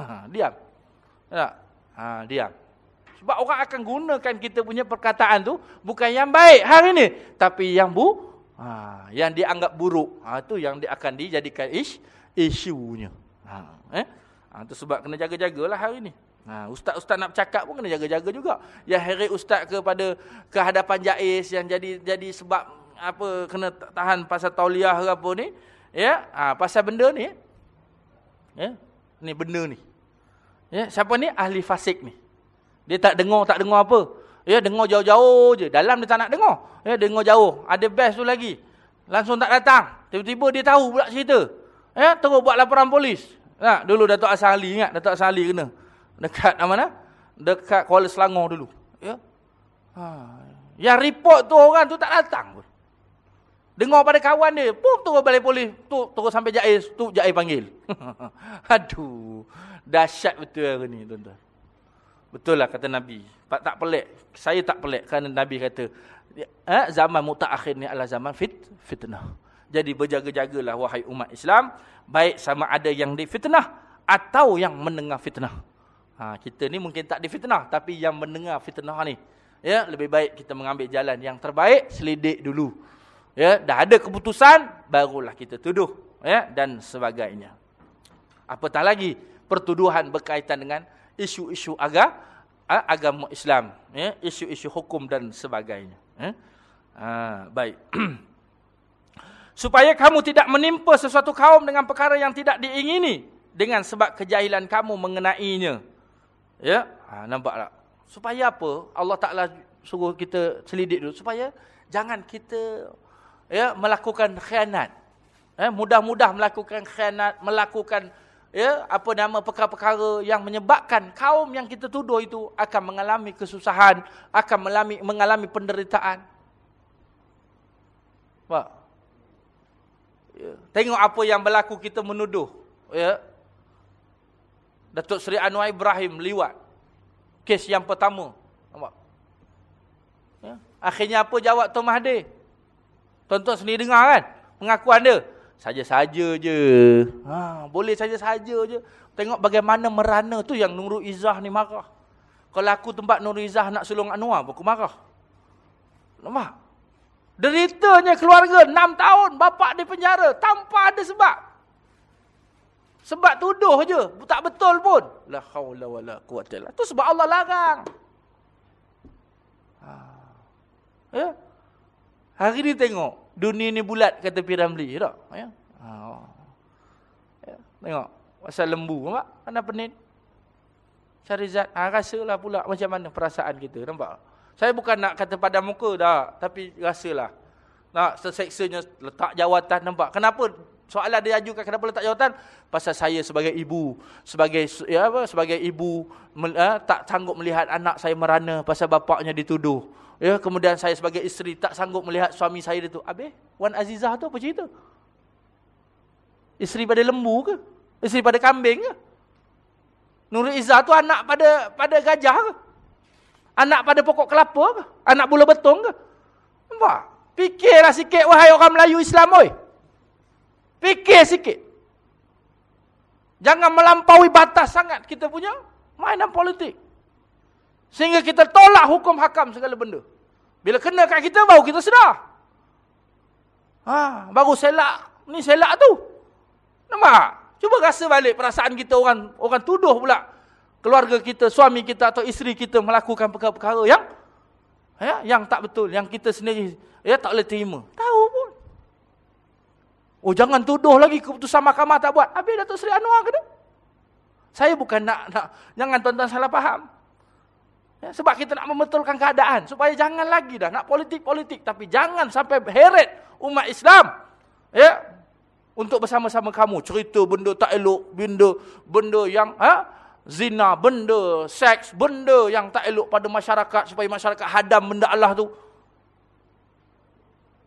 Ha, diam. Tak? Ha, diam. Sebab orang akan gunakan kita punya perkataan tu bukan yang baik hari ni, tapi yang bu ha, yang dianggap buruk. Ha tu yang dia akan dijadikan ish, isunya. Ha, eh? Ha, tu sebab kena jaga-jagalah hari ni. Ha, ustaz-ustaz nak bercakap pun kena jaga-jaga juga. Yang heret ustaz kepada kehadapan jais yang jadi jadi sebab apa kena tahan pasal tauliah ke apa ni Ya, ha, pasal benda ni. Ya, ni benda ni. Ya, siapa ni? Ahli fasik ni. Dia tak dengar, tak dengar apa. Ya, dengar jauh-jauh je. Dalam dia tak nak dengar. Ya, dengar jauh. Ada best tu lagi. Langsung tak datang. Tiba-tiba dia tahu pula cerita. Ya, terus buat laporan polis. Ha, dulu Datuk Asali ingat, Datuk Asali kena. Dekat mana? Dekat Kuala Selangor dulu. Ya. Ha. Yang report tu orang tu tak datang pun. Dengar pada kawan dia, pun terus balik polis, tu terus sampai Jais, tu Jais panggil. Aduh, dahsyat betul hari ni tuan-tuan. Betul lah kata Nabi. Tak pelik. Saya tak pelik kerana Nabi kata, eh, zaman mutaakhir ni adalah zaman fit, fitnah. Jadi berjaga-jagalah wahai umat Islam. Baik sama ada yang difitnah atau yang mendengar fitnah. Ha, kita ni mungkin tak difitnah. Tapi yang mendengar fitnah ni. Ya, lebih baik kita mengambil jalan yang terbaik. Selidik dulu. Ya, dah ada keputusan. Barulah kita tuduh. Ya, dan sebagainya. Apatah lagi pertuduhan berkaitan dengan isu-isu agama, agama Islam, ya, isu-isu hukum dan sebagainya. Ya. Ha, baik. Supaya kamu tidak menimpa sesuatu kaum dengan perkara yang tidak diingini dengan sebab kejahilan kamu mengenainya. Ya, ha, nampak tak? Supaya apa? Allah Taala suruh kita selidik dulu supaya jangan kita ya melakukan khianat. Ya, mudah-mudah melakukan khianat, melakukan ya apa nama perkara-perkara yang menyebabkan kaum yang kita tuduh itu akan mengalami kesusahan, akan mengalami mengalami penderitaan. Pak. Ya. Tengok apa yang berlaku kita menuduh, ya. Datuk Seri Anwar Ibrahim liwat. Kes yang pertama. Nampak? Ya. Akhirnya apa jawab Tuan Mahathir? Tuan-tuan sendiri dengar kan? Pengakuan dia. Saja-saja je. Ha, boleh saja-saja je. Tengok bagaimana merana tu yang Nurul Izzah ni marah. Kalau aku tempat Nurul Izzah nak sulung Anwar, aku marah. Nampak? Deritanya keluarga 6 tahun bapak di penjara tanpa ada sebab. Sebab tuduh je, tak betul pun. La haula wala quwata illa. Tu sebab Allah larang. Ha. Ya? Hari ni tengok dunia ni bulat kata Piramli. Tak? Ya. Ha ya tengok. Pasal lembu nampak? Mana penin cari zat. Ha rasalah pula macam mana perasaan kita nampak? Saya bukan nak kata pada muka dah tapi rasalah. Nak seseksanya letak jawatan nampak? Kenapa? Soalan dia ajukan kenapa letak jawatan? Pasal saya sebagai ibu sebagai ya apa? Sebagai ibu eh, tak sanggup melihat anak saya merana pasal bapaknya dituduh Ya, kemudian saya sebagai isteri tak sanggup melihat suami saya itu. Habis, Wan Azizah tu apa cerita? Isteri pada lembu ke? Isteri pada kambing ke? Nurul Izzah tu anak pada pada gajah ke? Anak pada pokok kelapa ke? Anak bula betung ke? Nampak? Fikirlah sikit wahai orang Melayu Islam oi. Fikir sikit. Jangan melampaui batas sangat kita punya mainan politik. Sehingga kita tolak hukum hakam segala benda. Bila kena kat kita, baru kita sedar. Ha, baru selak. Ni selak tu. Nampak? Cuba rasa balik perasaan kita orang orang tuduh pula. Keluarga kita, suami kita atau isteri kita melakukan perkara-perkara yang ya, yang tak betul. Yang kita sendiri ya, tak boleh terima. Tahu pun. Oh jangan tuduh lagi keputusan mahkamah tak buat. Habis Datuk Seri Anwar kena. Saya bukan nak, nak jangan tuan-tuan salah faham. Ya, sebab kita nak membetulkan keadaan. Supaya jangan lagi dah nak politik-politik. Tapi jangan sampai heret umat Islam. Ya, Untuk bersama-sama kamu. Cerita benda tak elok. Benda, benda yang ha? zina. Benda seks. Benda yang tak elok pada masyarakat. Supaya masyarakat hadam benda Allah tu.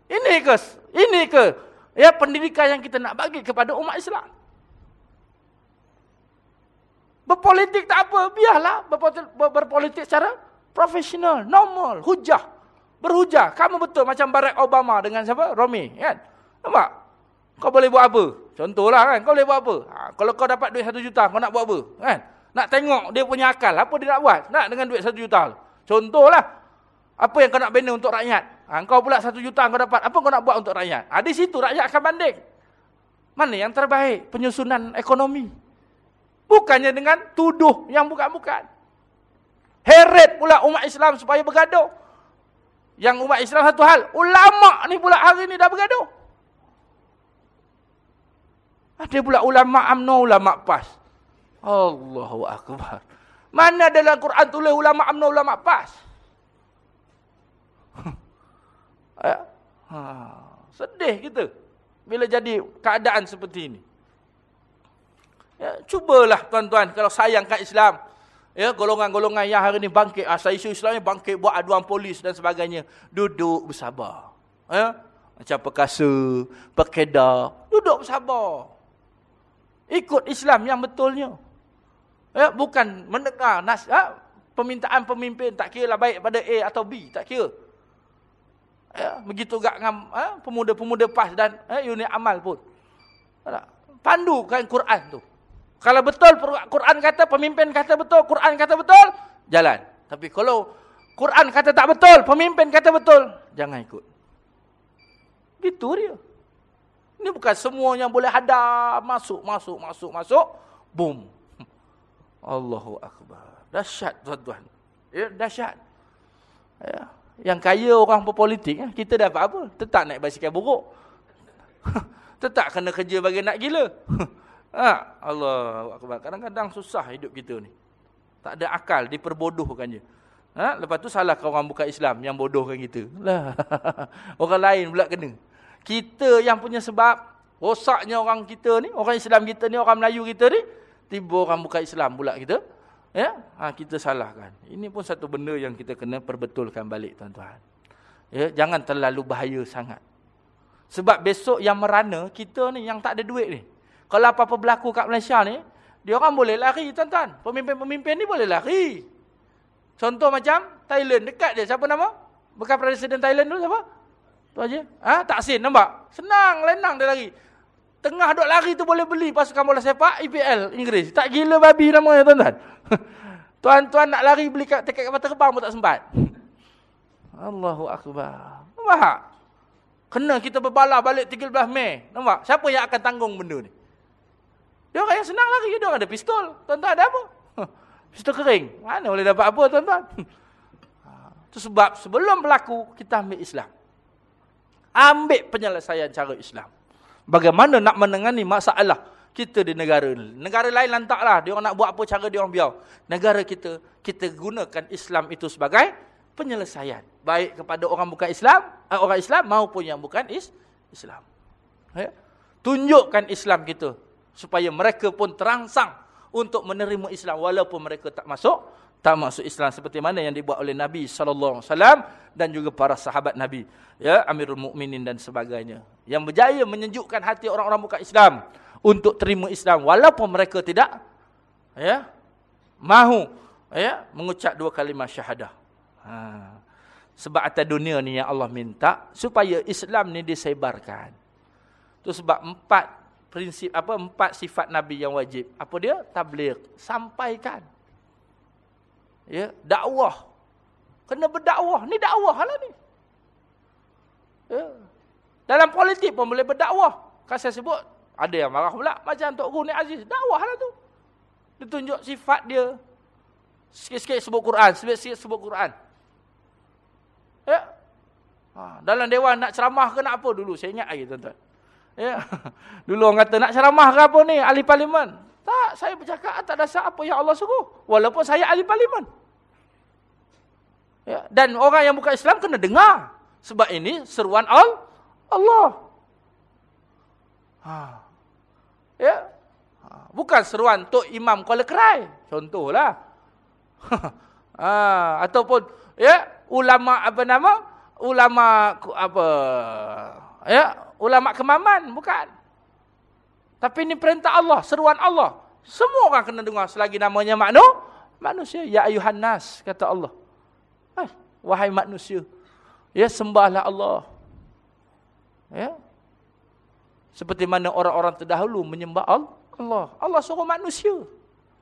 Ini ke? Ini ke? Ya, pendidikan yang kita nak bagi kepada umat Islam. Berpolitik tak apa, biarlah berpolitik, ber, berpolitik secara profesional, normal, hujah. Berhujah. Kamu betul macam Barack Obama dengan siapa? Romi, kan? Nampak? Kau boleh buat apa? Contohlah kan, kau boleh buat apa? Ha, kalau kau dapat duit satu juta, kau nak buat apa? Kan? Nak tengok dia punya akal, apa dia nak buat? Nak dengan duit satu juta. Contohlah. Apa yang kau nak bina untuk rakyat? Ha, kau pula satu juta kau dapat, apa kau nak buat untuk rakyat? Ha, di situ rakyat akan banding. Mana yang terbaik? Penyusunan ekonomi. Bukannya dengan tuduh yang bukan-bukan. Heret pula umat Islam supaya bergaduh. Yang umat Islam satu hal. Ulama' ni pula hari ni dah bergaduh. Ada pula ulama amno ulama PAS. Allahu akbar. Mana dalam Quran tulis ulama amno ulama PAS? ha, sedih kita bila jadi keadaan seperti ini. Ya, cubalah tuan-tuan kalau sayangkan Islam. Ya, golongan-golongan yang hari ini bangkit asal isu Islam ini bangkit buat aduan polis dan sebagainya. Duduk bersabar. Ya, macam perkasa, perkedah, duduk bersabar. Ikut Islam yang betulnya. Ya, bukan mendengar nas, ha, permintaan pemimpin tak kira lah baik pada A atau B, tak kira. Ya, begitu gak ngam ha, pemuda-pemuda PAS dan ha, unit amal pun. Pandukan Quran tu. Kalau betul Quran kata, pemimpin kata betul, Quran kata betul, jalan. Tapi kalau Quran kata tak betul, pemimpin kata betul, jangan ikut. Gitu dia. Ini bukan semua yang boleh hadap, masuk, masuk, masuk, masuk. Boom. Allahu Akbar. Dahsyat tuan-tuan. Ya, dahsyat. Ya. Yang kaya orang berpolitik, ya, kita dapat apa? Tetap naik basikal buruk. Tetap kena kerja bagi nak gila. Ha, Allah Akbar. Kadang-kadang susah hidup kita ni. Tak ada akal, diperbodohkan je. Ha? Lepas tu salah kau orang bukan Islam yang bodohkan kita. Lah. orang lain pula kena. Kita yang punya sebab rosaknya orang kita ni, orang Islam kita ni, orang Melayu kita ni, tiba orang bukan Islam pula kita. Ya, ha, kita salahkan. Ini pun satu benda yang kita kena perbetulkan balik tuan-tuan. Ya, jangan terlalu bahaya sangat. Sebab besok yang merana kita ni yang tak ada duit ni. Kalau apa-apa berlaku kat Malaysia ni, dia orang boleh lari tuan-tuan. Pemimpin-pemimpin ni boleh lari. Contoh macam Thailand dekat dia siapa nama? Bekas presiden Thailand tu siapa? Tu aja. Ha, Taksin nampak? Senang, lenang dia lari. Tengah duk lari tu boleh beli pasukan bola sepak IPL Inggeris. Tak gila babi namanya tuan-tuan. Tuan-tuan nak lari beli tiket kapal terbang pun tak sempat. Allahu akbar. Nampak? Kena kita berbala balik 13 Mei. Nampak? Siapa yang akan tanggung benda ni? Dia orang yang senang lari, dia orang ada pistol. Tuan-tuan ada apa? Pistol kering. Mana boleh dapat apa tuan-tuan? Itu sebab sebelum berlaku, kita ambil Islam ambil penyelesaian cara Islam. Bagaimana nak menangani masalah kita di negara. Negara lain lantaklah. Dia orang nak buat apa cara dia orang biar. Negara kita, kita gunakan Islam itu sebagai penyelesaian. Baik kepada orang bukan Islam, eh, orang Islam maupun yang bukan is Islam. Ya? Tunjukkan Islam kita. Supaya mereka pun terangsang untuk menerima Islam. Walaupun mereka tak masuk, tak masuk Islam. Seperti mana yang dibuat oleh Nabi SAW dan juga para sahabat Nabi ya Amirul Mukminin dan sebagainya yang berjaya menyejukkan hati orang-orang bukan Islam untuk terima Islam walaupun mereka tidak ya mahu ya mengucap dua kalimah syahadah ha. sebab atas dunia ni yang Allah minta supaya Islam ni disebarkan tu sebab empat prinsip apa empat sifat nabi yang wajib apa dia tabligh sampaikan ya dakwah kena berdakwah ni dakwah lah ni Ya. Dalam politik pun boleh berdakwah. Kan saya sebut, ada yang marah pula. Macam Tok Guru ni Aziz, dakwah lah tu. Dia tunjuk sifat dia. Sikit-sikit sebut Quran, sikit-sikit sebut Quran. Ya. Ha, dalam dewan nak ceramah ke nak apa dulu? Saya ingat lagi tuan-tuan. Ya. Dulu orang kata nak ceramah ke apa ni? Ahli parlimen. Tak, saya bercakap atas dasar apa yang Allah suruh. Walaupun saya ahli parlimen. Ya. Dan orang yang bukan Islam kena dengar. Sebab ini seruan al Allah. Ha. Ya. Ha. Bukan seruan Tok Imam Kuala Kerai. Contohlah. ha. Ataupun ya ulama apa nama? Ulama apa? Ya, ulama kemaman bukan. Tapi ini perintah Allah, seruan Allah. Semua orang kena dengar selagi namanya maknu manusia. Ya ayuhan nas kata Allah. Hai, wahai manusia. Ya sembahlah Allah. Ya. Seperti mana orang-orang terdahulu menyembah Allah. Allah suruh manusia.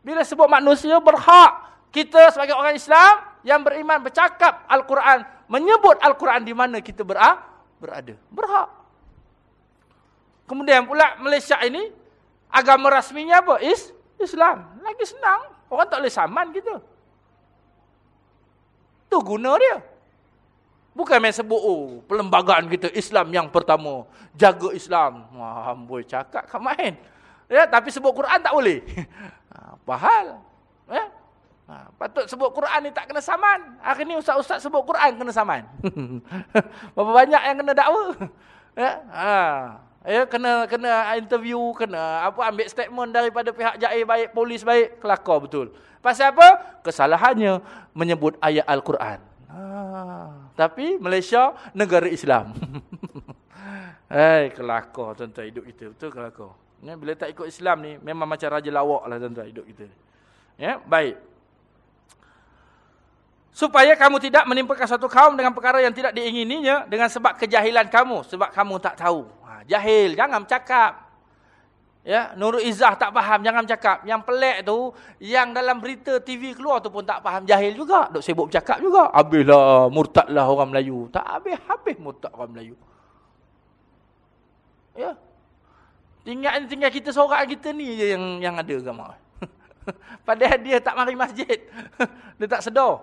Bila sebut manusia berhak kita sebagai orang Islam yang beriman bercakap Al-Quran, menyebut Al-Quran di mana kita berada. Berhak. Kemudian pula Malaysia ini agama rasminya apa? Is Islam. Lagi senang. Orang tak boleh saman kita. Tu guna dia. Bukan main sebut, oh, perlembagaan kita Islam yang pertama. Jaga Islam. Wah, amboi cakap kat main. Ya, tapi sebut Quran tak boleh. Apa hal? Ya? Ha, patut sebut Quran ni tak kena saman. Hari ni ustaz-ustaz sebut Quran kena saman. Berapa banyak yang kena dakwa? Ya? Ha. Ya, kena kena interview, kena apa ambil statement daripada pihak jair baik, polis baik, kelakar betul. Pasal apa? Kesalahannya menyebut ayat Al-Quran. Ha. Tapi Malaysia negara Islam. Hei, kelakar tuan-tuan hidup kita. Betul kelakar. Ya, bila tak ikut Islam ni, memang macam raja lawak lah tuan-tuan hidup kita. Ya, baik. Supaya kamu tidak menimpakan satu kaum dengan perkara yang tidak diingininya dengan sebab kejahilan kamu. Sebab kamu tak tahu jahil, jangan bercakap. Ya, Nurul Izzah tak faham, jangan bercakap. Yang pelik tu, yang dalam berita TV keluar tu pun tak faham, jahil juga. Duk sibuk bercakap juga. Habislah, murtadlah orang Melayu. Tak habis-habis murtad orang Melayu. Ya. Tinggal tinggal kita seorang kita ni je yang yang ada agama. Padahal dia tak mari masjid. dia tak sedar.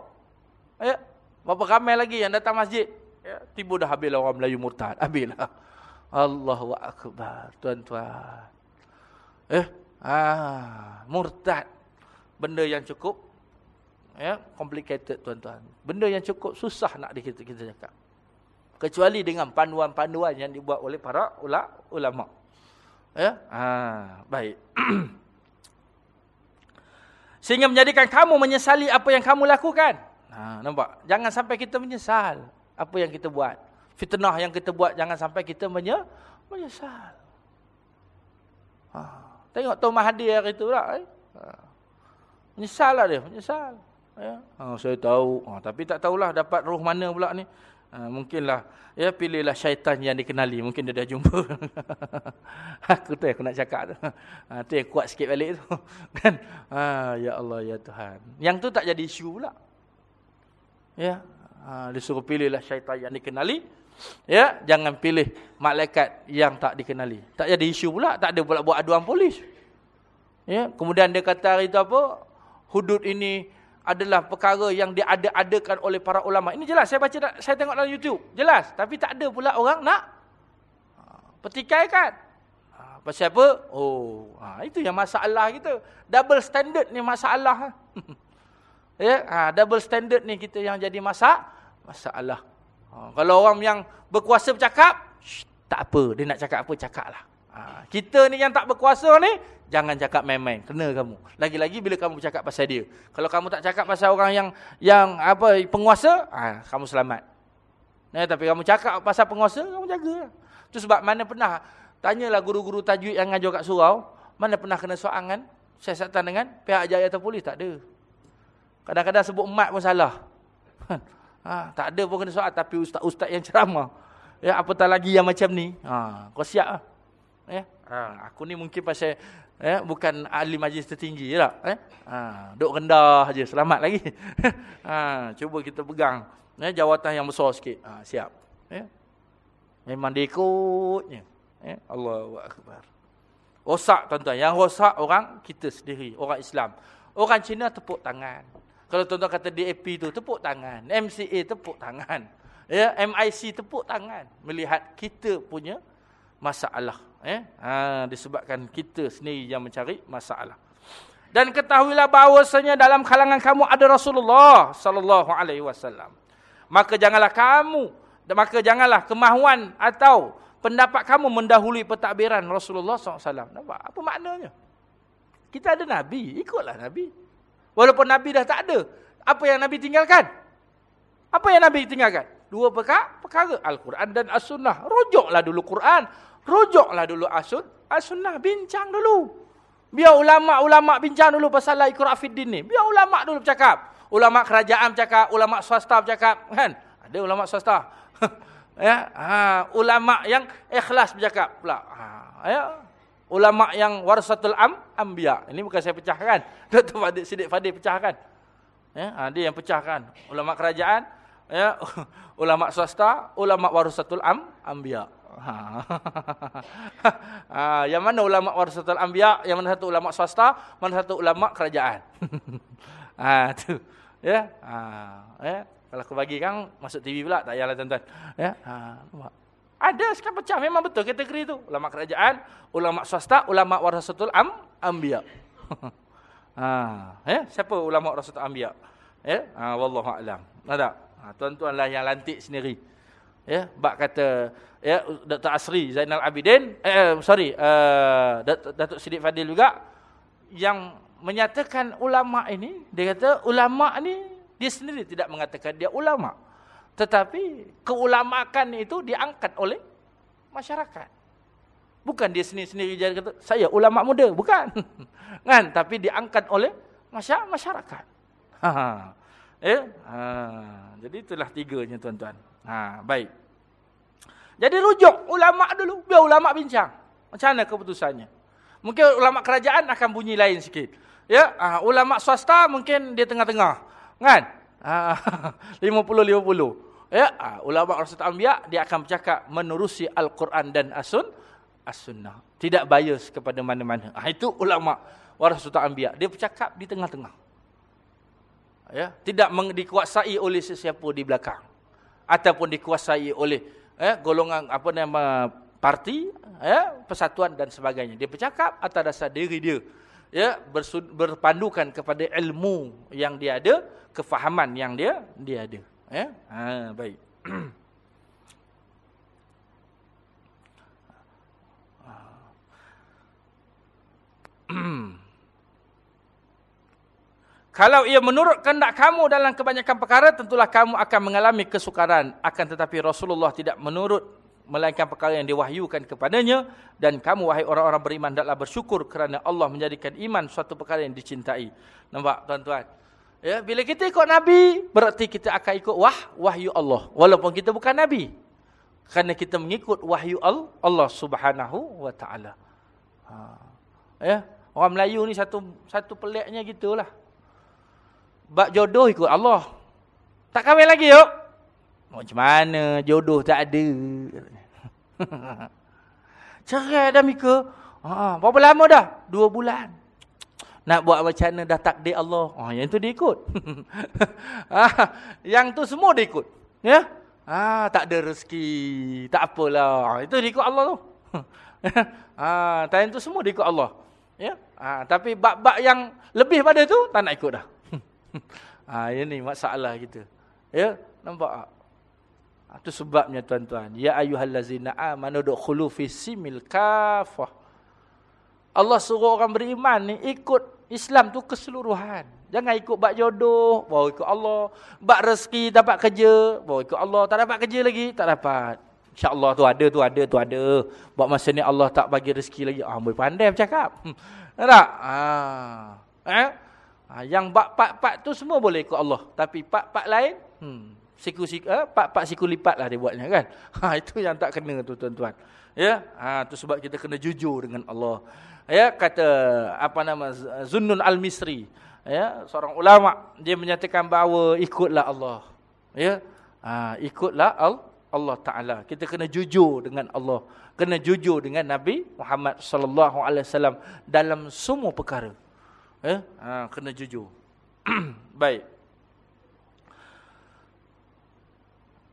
Ya. Berapa ramai lagi yang datang masjid. Ya. Tiba dah habislah orang Melayu murtad. Habislah. Allahu akbar, tuan-tuan. Eh, ah, murtad. Benda yang cukup ya, complicated tuan-tuan. Benda yang cukup susah nak kita kita cakap. Kecuali dengan panduan-panduan yang dibuat oleh para ulama. Ya, ah, baik. Sehingga menjadikan kamu menyesali apa yang kamu lakukan. Ha, nampak? Jangan sampai kita menyesal apa yang kita buat fitnah yang kita buat jangan sampai kita menye menyesal. Ha. Tengok Tuan Mahathir hari itu lah. Eh. Ha. Menyesal lah dia. Menyesal. Ya. Ha, saya tahu. Ha, tapi tak tahulah dapat roh mana pula ni. Ha, mungkinlah. Ya, pilihlah syaitan yang dikenali. Mungkin dia dah jumpa. aku tu aku nak cakap tu. Ha, tu yang kuat sikit balik tu. kan? Ha, ya Allah, ya Tuhan. Yang tu tak jadi isu pula. Ya. Ha, disuruh pilihlah syaitan yang dikenali. Ya, jangan pilih malaikat yang tak dikenali. Tak jadi isu pula, tak ada pula buat aduan polis. Ya, kemudian dia kata hari itu apa? Hudud ini adalah perkara yang diada-adakan oleh para ulama. Ini jelas saya baca saya tengok dalam YouTube. Jelas, tapi tak ada pula orang nak ha, petikaikan. Ha, pasal apa? Oh, ha, itu yang masalah kita. Double standard ni masalah. ya, double standard ni kita yang jadi masa masalah. Ha, kalau orang yang berkuasa bercakap, shh, tak apa. Dia nak cakap apa, cakaplah. Ha, kita ni yang tak berkuasa ni, jangan cakap main-main. Kena kamu. Lagi-lagi bila kamu bercakap pasal dia. Kalau kamu tak cakap pasal orang yang yang apa penguasa, ha, kamu selamat. Ya, tapi kamu cakap pasal penguasa, kamu jaga. Itu sebab mana pernah, tanyalah guru-guru tajwid yang ngajar kat surau, mana pernah kena soangan, siasatan dengan pihak jaya atau polis, tak ada. Kadang-kadang sebut emat pun salah. Ha, tak ada pun kena soal. Tapi ustaz-ustaz yang ceramah. Ya, apatah lagi yang macam ni. Ha, kau siap lah. Ya, ha, aku ni mungkin pasal ya, bukan ahli majlis tertinggi. Ya, ya? Ha, duduk rendah je. Selamat lagi. ha, cuba kita pegang. Ya, jawatan yang besar sikit. Ha, siap. Ya. Memang dia ikutnya. Ya, Allahu Akbar. Rosak tuan-tuan. Yang rosak orang kita sendiri. Orang Islam. Orang Cina tepuk tangan. Kalau tuan-tuan kata DAP tu tepuk tangan, MCA tepuk tangan. Ya, MIC tepuk tangan melihat kita punya masalah, ya. Ha, disebabkan kita sendiri yang mencari masalah. Dan ketahuilah bahawasanya dalam kalangan kamu ada Rasulullah sallallahu alaihi wasallam. Maka janganlah kamu maka janganlah kemahuan atau pendapat kamu mendahului pentadbiran Rasulullah SAW. Nampak? Apa maknanya? Kita ada Nabi, ikutlah Nabi. Walaupun Nabi dah tak ada. Apa yang Nabi tinggalkan? Apa yang Nabi tinggalkan? Dua perkara. Al-Quran dan As-Sunnah. Rujuklah dulu Quran. Rujuklah dulu As-Sunnah. Bincang dulu. Biar ulama-ulama bincang dulu pasal la ikra' fiddin ni. Biar ulama dulu bercakap. Ulama kerajaan bercakap. Ulama swasta bercakap. Kan? Ada ulama swasta. ya, ha, ulama yang ikhlas bercakap pula. Ha, ya, ulama yang warasatul am anbiya. Ini bukan saya pecahkan. Dr. Fadil Siddiq Fadil pecahkan. Ya, ha, dia yang pecahkan. Ulama kerajaan, ya, ulama swasta, ulama warasatul am anbiya. Ha. ha, yang mana ulama warasatul anbiya, yang mana satu ulama swasta, mana satu ulama kerajaan. ha, tu. Ya. Ha, ya. Kalau aku bagi kan masuk TV pula tak payahlah tuan-tuan. Ya. Ha. Ada sekarang pecah. Memang betul kategori itu. Ulama kerajaan, ulama swasta, ulama warasatul am, ambiya. ha, eh? Siapa ulama warasatul ambiya? Ya? Ha, Wallahu a'lam. Ada. Ha, tuan-tuan lah yang lantik sendiri. Ya, bak kata ya Dr. Asri Zainal Abidin eh sorry uh, Datuk Siddiq Fadil juga yang menyatakan ulama ini dia kata ulama ni dia sendiri tidak mengatakan dia ulama tetapi keulamakan itu diangkat oleh masyarakat. Bukan dia sendiri-sendiri jadi kata saya ulama muda, bukan. kan? Tapi diangkat oleh masyarakat. Ha. Eh? Ha. Jadi itulah tiganya tuan-tuan. Ha, baik. Jadi rujuk ulama dulu, biar ulama bincang. Macam mana keputusannya? Mungkin ulama kerajaan akan bunyi lain sikit. Ya, ha, ulama swasta mungkin dia tengah-tengah. Kan? Ha, 50-50. Ya, ah, ulama Rasul Anbiya dia akan bercakap menerusi Al-Quran dan As-Sun As-Sunnah. Tidak bias kepada mana-mana. Ah, itu ulama Rasul Anbiya. Dia bercakap di tengah-tengah. Ya, tidak dikuasai oleh sesiapa di belakang ataupun dikuasai oleh eh, golongan apa nama parti, ya, persatuan dan sebagainya. Dia bercakap atas dasar diri dia. Ya, berpandukan kepada ilmu yang dia ada, kefahaman yang dia dia ada. Ya? Ha, baik. Kalau ia menurut kehendak kamu dalam kebanyakan perkara, tentulah kamu akan mengalami kesukaran. Akan tetapi Rasulullah tidak menurut melainkan perkara yang diwahyukan kepadanya. Dan kamu, wahai orang-orang beriman, taklah bersyukur kerana Allah menjadikan iman suatu perkara yang dicintai. Nampak tuan-tuan? Ya, bila kita ikut Nabi, berarti kita akan ikut wah, wahyu Allah. Walaupun kita bukan Nabi. Kerana kita mengikut wahyu Allah subhanahu wa ta'ala. Ha. Ya, orang Melayu ni satu satu peliknya gitulah. Bak jodoh ikut Allah. Tak kahwin lagi yuk. Macam mana jodoh tak ada. Cerai dah Mika. Ha, berapa lama dah? Dua bulan. Nak buat macam mana dah takdir Allah. Oh, yang tu dia ikut. ah, yang tu semua dia ikut. Ya? Ah, tak ada rezeki. Tak apalah. Ah, itu dia ikut Allah tu. ah, yang tu semua dia ikut Allah. Ya? Ah, tapi bab-bab yang lebih pada tu tak nak ikut dah. ah, ini masalah kita. Ya? Nampak tak? Itu ah, sebabnya tuan-tuan. Ya ayuhallazina amanu dukhulu fi simil kafah. Allah suruh orang beriman ni ikut Islam tu keseluruhan. Jangan ikut bak jodoh, bawa ikut Allah. Bak rezeki dapat kerja, bawa ikut Allah. Tak dapat kerja lagi, tak dapat. InsyaAllah tu ada, tu ada, tu ada. Buat masa ni Allah tak bagi rezeki lagi. Ah, boleh pandai bercakap. Hmm. Tak? Ah. Eh? Ah, yang bak-pak-pak tu semua boleh ikut Allah. Tapi pak-pak lain, hmm. siku siku eh, pak-pak siku lipat lah dia buatnya kan. Ha, itu yang tak kena tu tuan-tuan. Ya, ha, tu sebab kita kena jujur dengan Allah ya kata apa nama Zunnun Al-Misri. Ya seorang ulama dia menyatakan bahawa ikutlah Allah. Ya ha, ikutlah Allah taala. Kita kena jujur dengan Allah. Kena jujur dengan Nabi Muhammad sallallahu alaihi wasallam dalam semua perkara. Ya ha, kena jujur. Baik.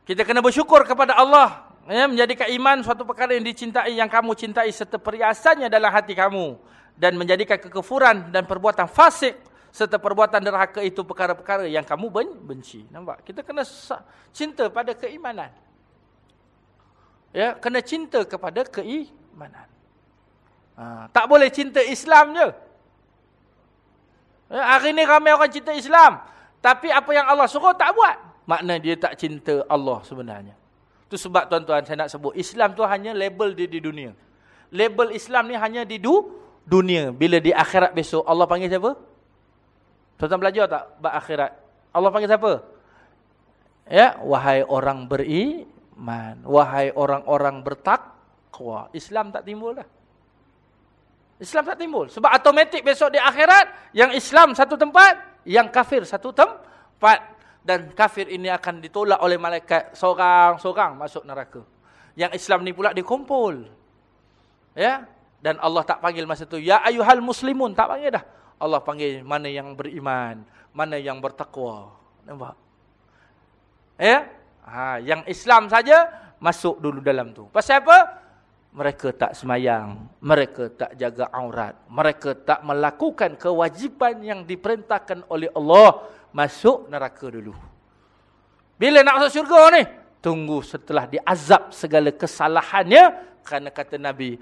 Kita kena bersyukur kepada Allah ya, menjadikan iman suatu perkara yang dicintai yang kamu cintai serta perhiasannya dalam hati kamu dan menjadikan kekufuran dan perbuatan fasik serta perbuatan derhaka itu perkara-perkara yang kamu benci. Nampak? Kita kena cinta pada keimanan. Ya, kena cinta kepada keimanan. Ha, tak boleh cinta Islam je. Ya, hari ini ramai orang cinta Islam. Tapi apa yang Allah suruh tak buat. Makna dia tak cinta Allah sebenarnya. Itu sebab tuan-tuan saya nak sebut. Islam tu hanya label dia di dunia. Label Islam ni hanya di du dunia. Bila di akhirat besok, Allah panggil siapa? Tuan-tuan belajar tak bab akhirat? Allah panggil siapa? Ya, wahai orang beriman. Wahai orang-orang bertakwa. Islam tak timbul dah. Islam tak timbul. Sebab automatik besok di akhirat, yang Islam satu tempat, yang kafir satu tempat dan kafir ini akan ditolak oleh malaikat seorang-seorang masuk neraka. Yang Islam ni pula dikumpul. Ya? Dan Allah tak panggil masa tu ya ayuhal muslimun, tak panggil dah. Allah panggil mana yang beriman, mana yang bertakwa. Nampak? Ya? Ha, yang Islam saja masuk dulu dalam tu. Pasal apa? Mereka tak semayang, mereka tak jaga aurat, mereka tak melakukan kewajipan yang diperintahkan oleh Allah, masuk neraka dulu. Bila nak masuk syurga ni? Tunggu setelah diazab segala kesalahannya kerana kata Nabi,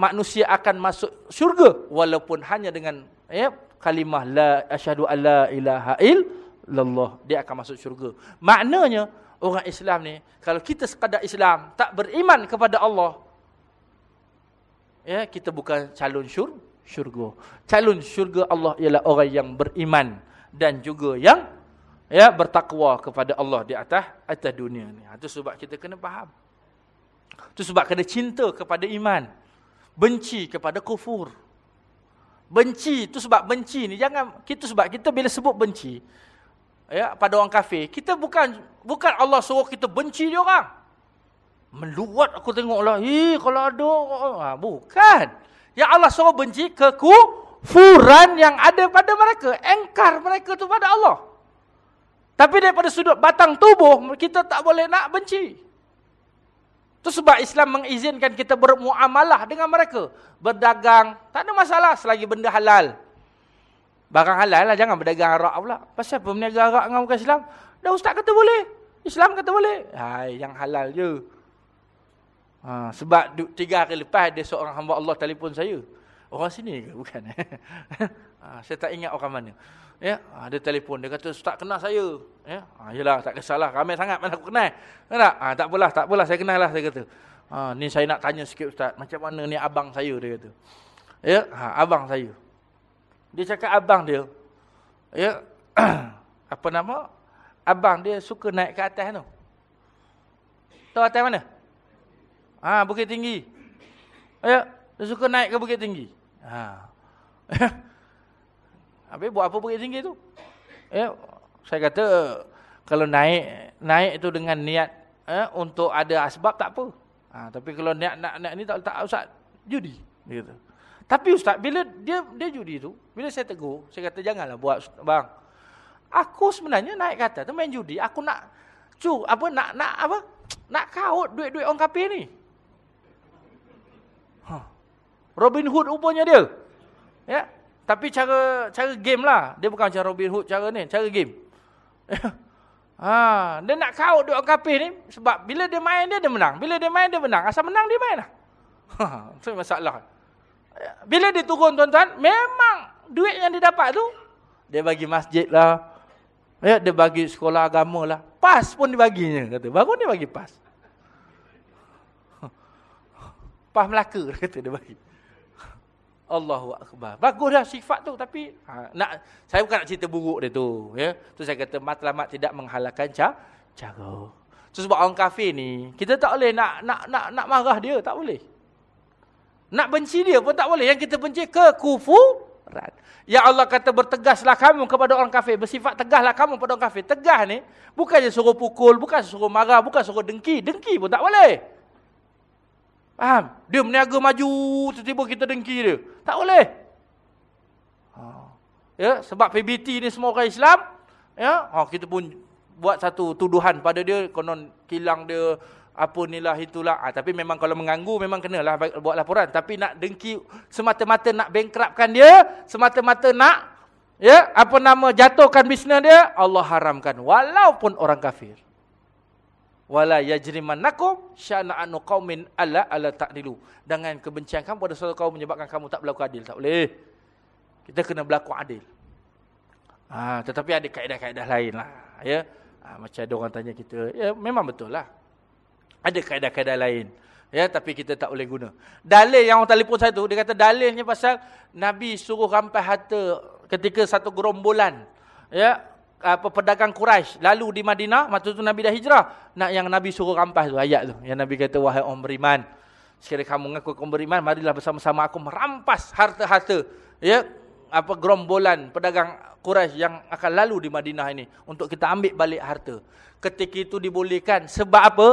manusia akan masuk syurga walaupun hanya dengan ya kalimah la asyhadu alla ilaha illallah dia akan masuk syurga. Maknanya orang Islam ni kalau kita sekadar Islam tak beriman kepada Allah ya kita bukan calon syur syurga. Calon syurga Allah ialah orang yang beriman dan juga yang ya bertakwa kepada Allah di atas atas dunia ni. Itu ha, sebab kita kena faham. Itu sebab kena cinta kepada iman. Benci kepada kufur. Benci itu sebab benci ni jangan kita sebab kita bila sebut benci ya pada orang kafir, kita bukan bukan Allah suruh kita benci dia orang. Meluat aku tengoklah, eh kalau ada ha, bukan. Ya Allah suruh benci kekufuran yang ada pada mereka, engkar mereka tu pada Allah. Tapi daripada sudut batang tubuh kita tak boleh nak benci. Itu sebab Islam mengizinkan kita bermuamalah dengan mereka. Berdagang, tak ada masalah selagi benda halal. Barang halal lah, jangan berdagang arak pula. Pasal apa berniaga arak dengan bukan Islam? Dah ustaz kata boleh. Islam kata boleh. Hai, yang halal je. Ha, sebab tiga hari lepas ada seorang hamba Allah telefon saya. Orang sini ke? Bukan. ha, saya tak ingat orang mana. Ya, ada telefon dia kata ustaz kenal saya. Ya, ha, yalah tak kisahlah ramai sangat mana aku kenal. Tak? Ha, tak apalah, tak apalah saya kenal lah saya kata. Ha, ni saya nak tanya sikit ustaz, macam mana ni abang saya dia kata. Ya, ha, abang saya. Dia cakap abang dia. Ya. apa nama? Abang dia suka naik ke atas tu. Tahu atas mana? Ha, Bukit Tinggi. Ya, dia suka naik ke Bukit Tinggi. Ha. Habis buat apa Bukit Tinggi tu? Ya, saya kata kalau naik naik itu dengan niat eh, untuk ada asbab tak apa. Ha, tapi kalau niat nak nak ni tak tak usah judi gitu. Tapi ustaz, bila dia dia judi tu, bila saya tegur, saya kata janganlah buat bang. Aku sebenarnya naik kata tu main judi, aku nak cu apa nak nak apa? Nak kaut duit-duit orang kafir ni. Ha. Robin Hood rupanya dia. Ya. Tapi cara cara game lah. Dia bukan cara Robin Hood cara ni, cara game. ha, dia nak kaut orang kafir ni sebab bila dia main dia dia menang. Bila dia main dia menang. Asal menang dia main lah. Itu masalah. Bila dia turun tuan-tuan, memang duit yang dia dapat tu, dia bagi masjid lah. Ya, dia bagi sekolah agama lah. Pas pun dibaginya. Kata. Baru dia bagi pas. Pas Melaka, kata dia bagi. Allahu Akbar. Bagus dah sifat tu. Tapi, ha, nak saya bukan nak cerita buruk dia tu. Ya. Tu saya kata, matlamat tidak menghalalkan cara. So, sebab orang kafir ni, kita tak boleh nak nak nak nak marah dia. Tak boleh. Nak benci dia pun tak boleh. Yang kita benci kekufuran. Ya Allah kata bertegaslah kamu kepada orang kafir. Bersifat tegaslah kamu kepada orang kafir. Tegas ni bukannya suruh pukul, bukan suruh marah, bukan suruh dengki. Dengki pun tak boleh. Faham? Dia meniaga maju, tiba-tiba kita dengki dia. Tak boleh. Ha. Ya, sebab PBT ni semua orang Islam, ya, ha, kita pun buat satu tuduhan pada dia konon kilang dia apa nilah itulah. Ha, tapi memang kalau mengganggu memang kenalah buat laporan. Tapi nak dengki semata-mata nak bankruptkan dia, semata-mata nak ya apa nama jatuhkan bisnes dia, Allah haramkan walaupun orang kafir. Wala yajrimannakum syana'anu qaumin alla alla ta'dilu. Dengan kebencian kamu pada suatu kaum menyebabkan kamu tak berlaku adil. Tak boleh. Kita kena berlaku adil. Ha, tetapi ada kaedah-kaedah lain lah. Ya? Ha, macam ada orang tanya kita. Ya, memang betul lah. Ada kaedah-kaedah lain. Ya, tapi kita tak boleh guna. Dalil yang orang telefon saya tu, dia kata dalilnya pasal Nabi suruh rampai harta ketika satu gerombolan. Ya, apa pedagang Quraisy lalu di Madinah, waktu tu Nabi dah hijrah. Nak yang Nabi suruh rampas tu ayat tu. Yang Nabi kata wahai orang beriman, sekiranya kamu mengaku kamu beriman, marilah bersama-sama aku merampas harta-harta ya, apa gerombolan pedagang Quraisy yang akan lalu di Madinah ini untuk kita ambil balik harta. Ketika itu dibolehkan sebab apa?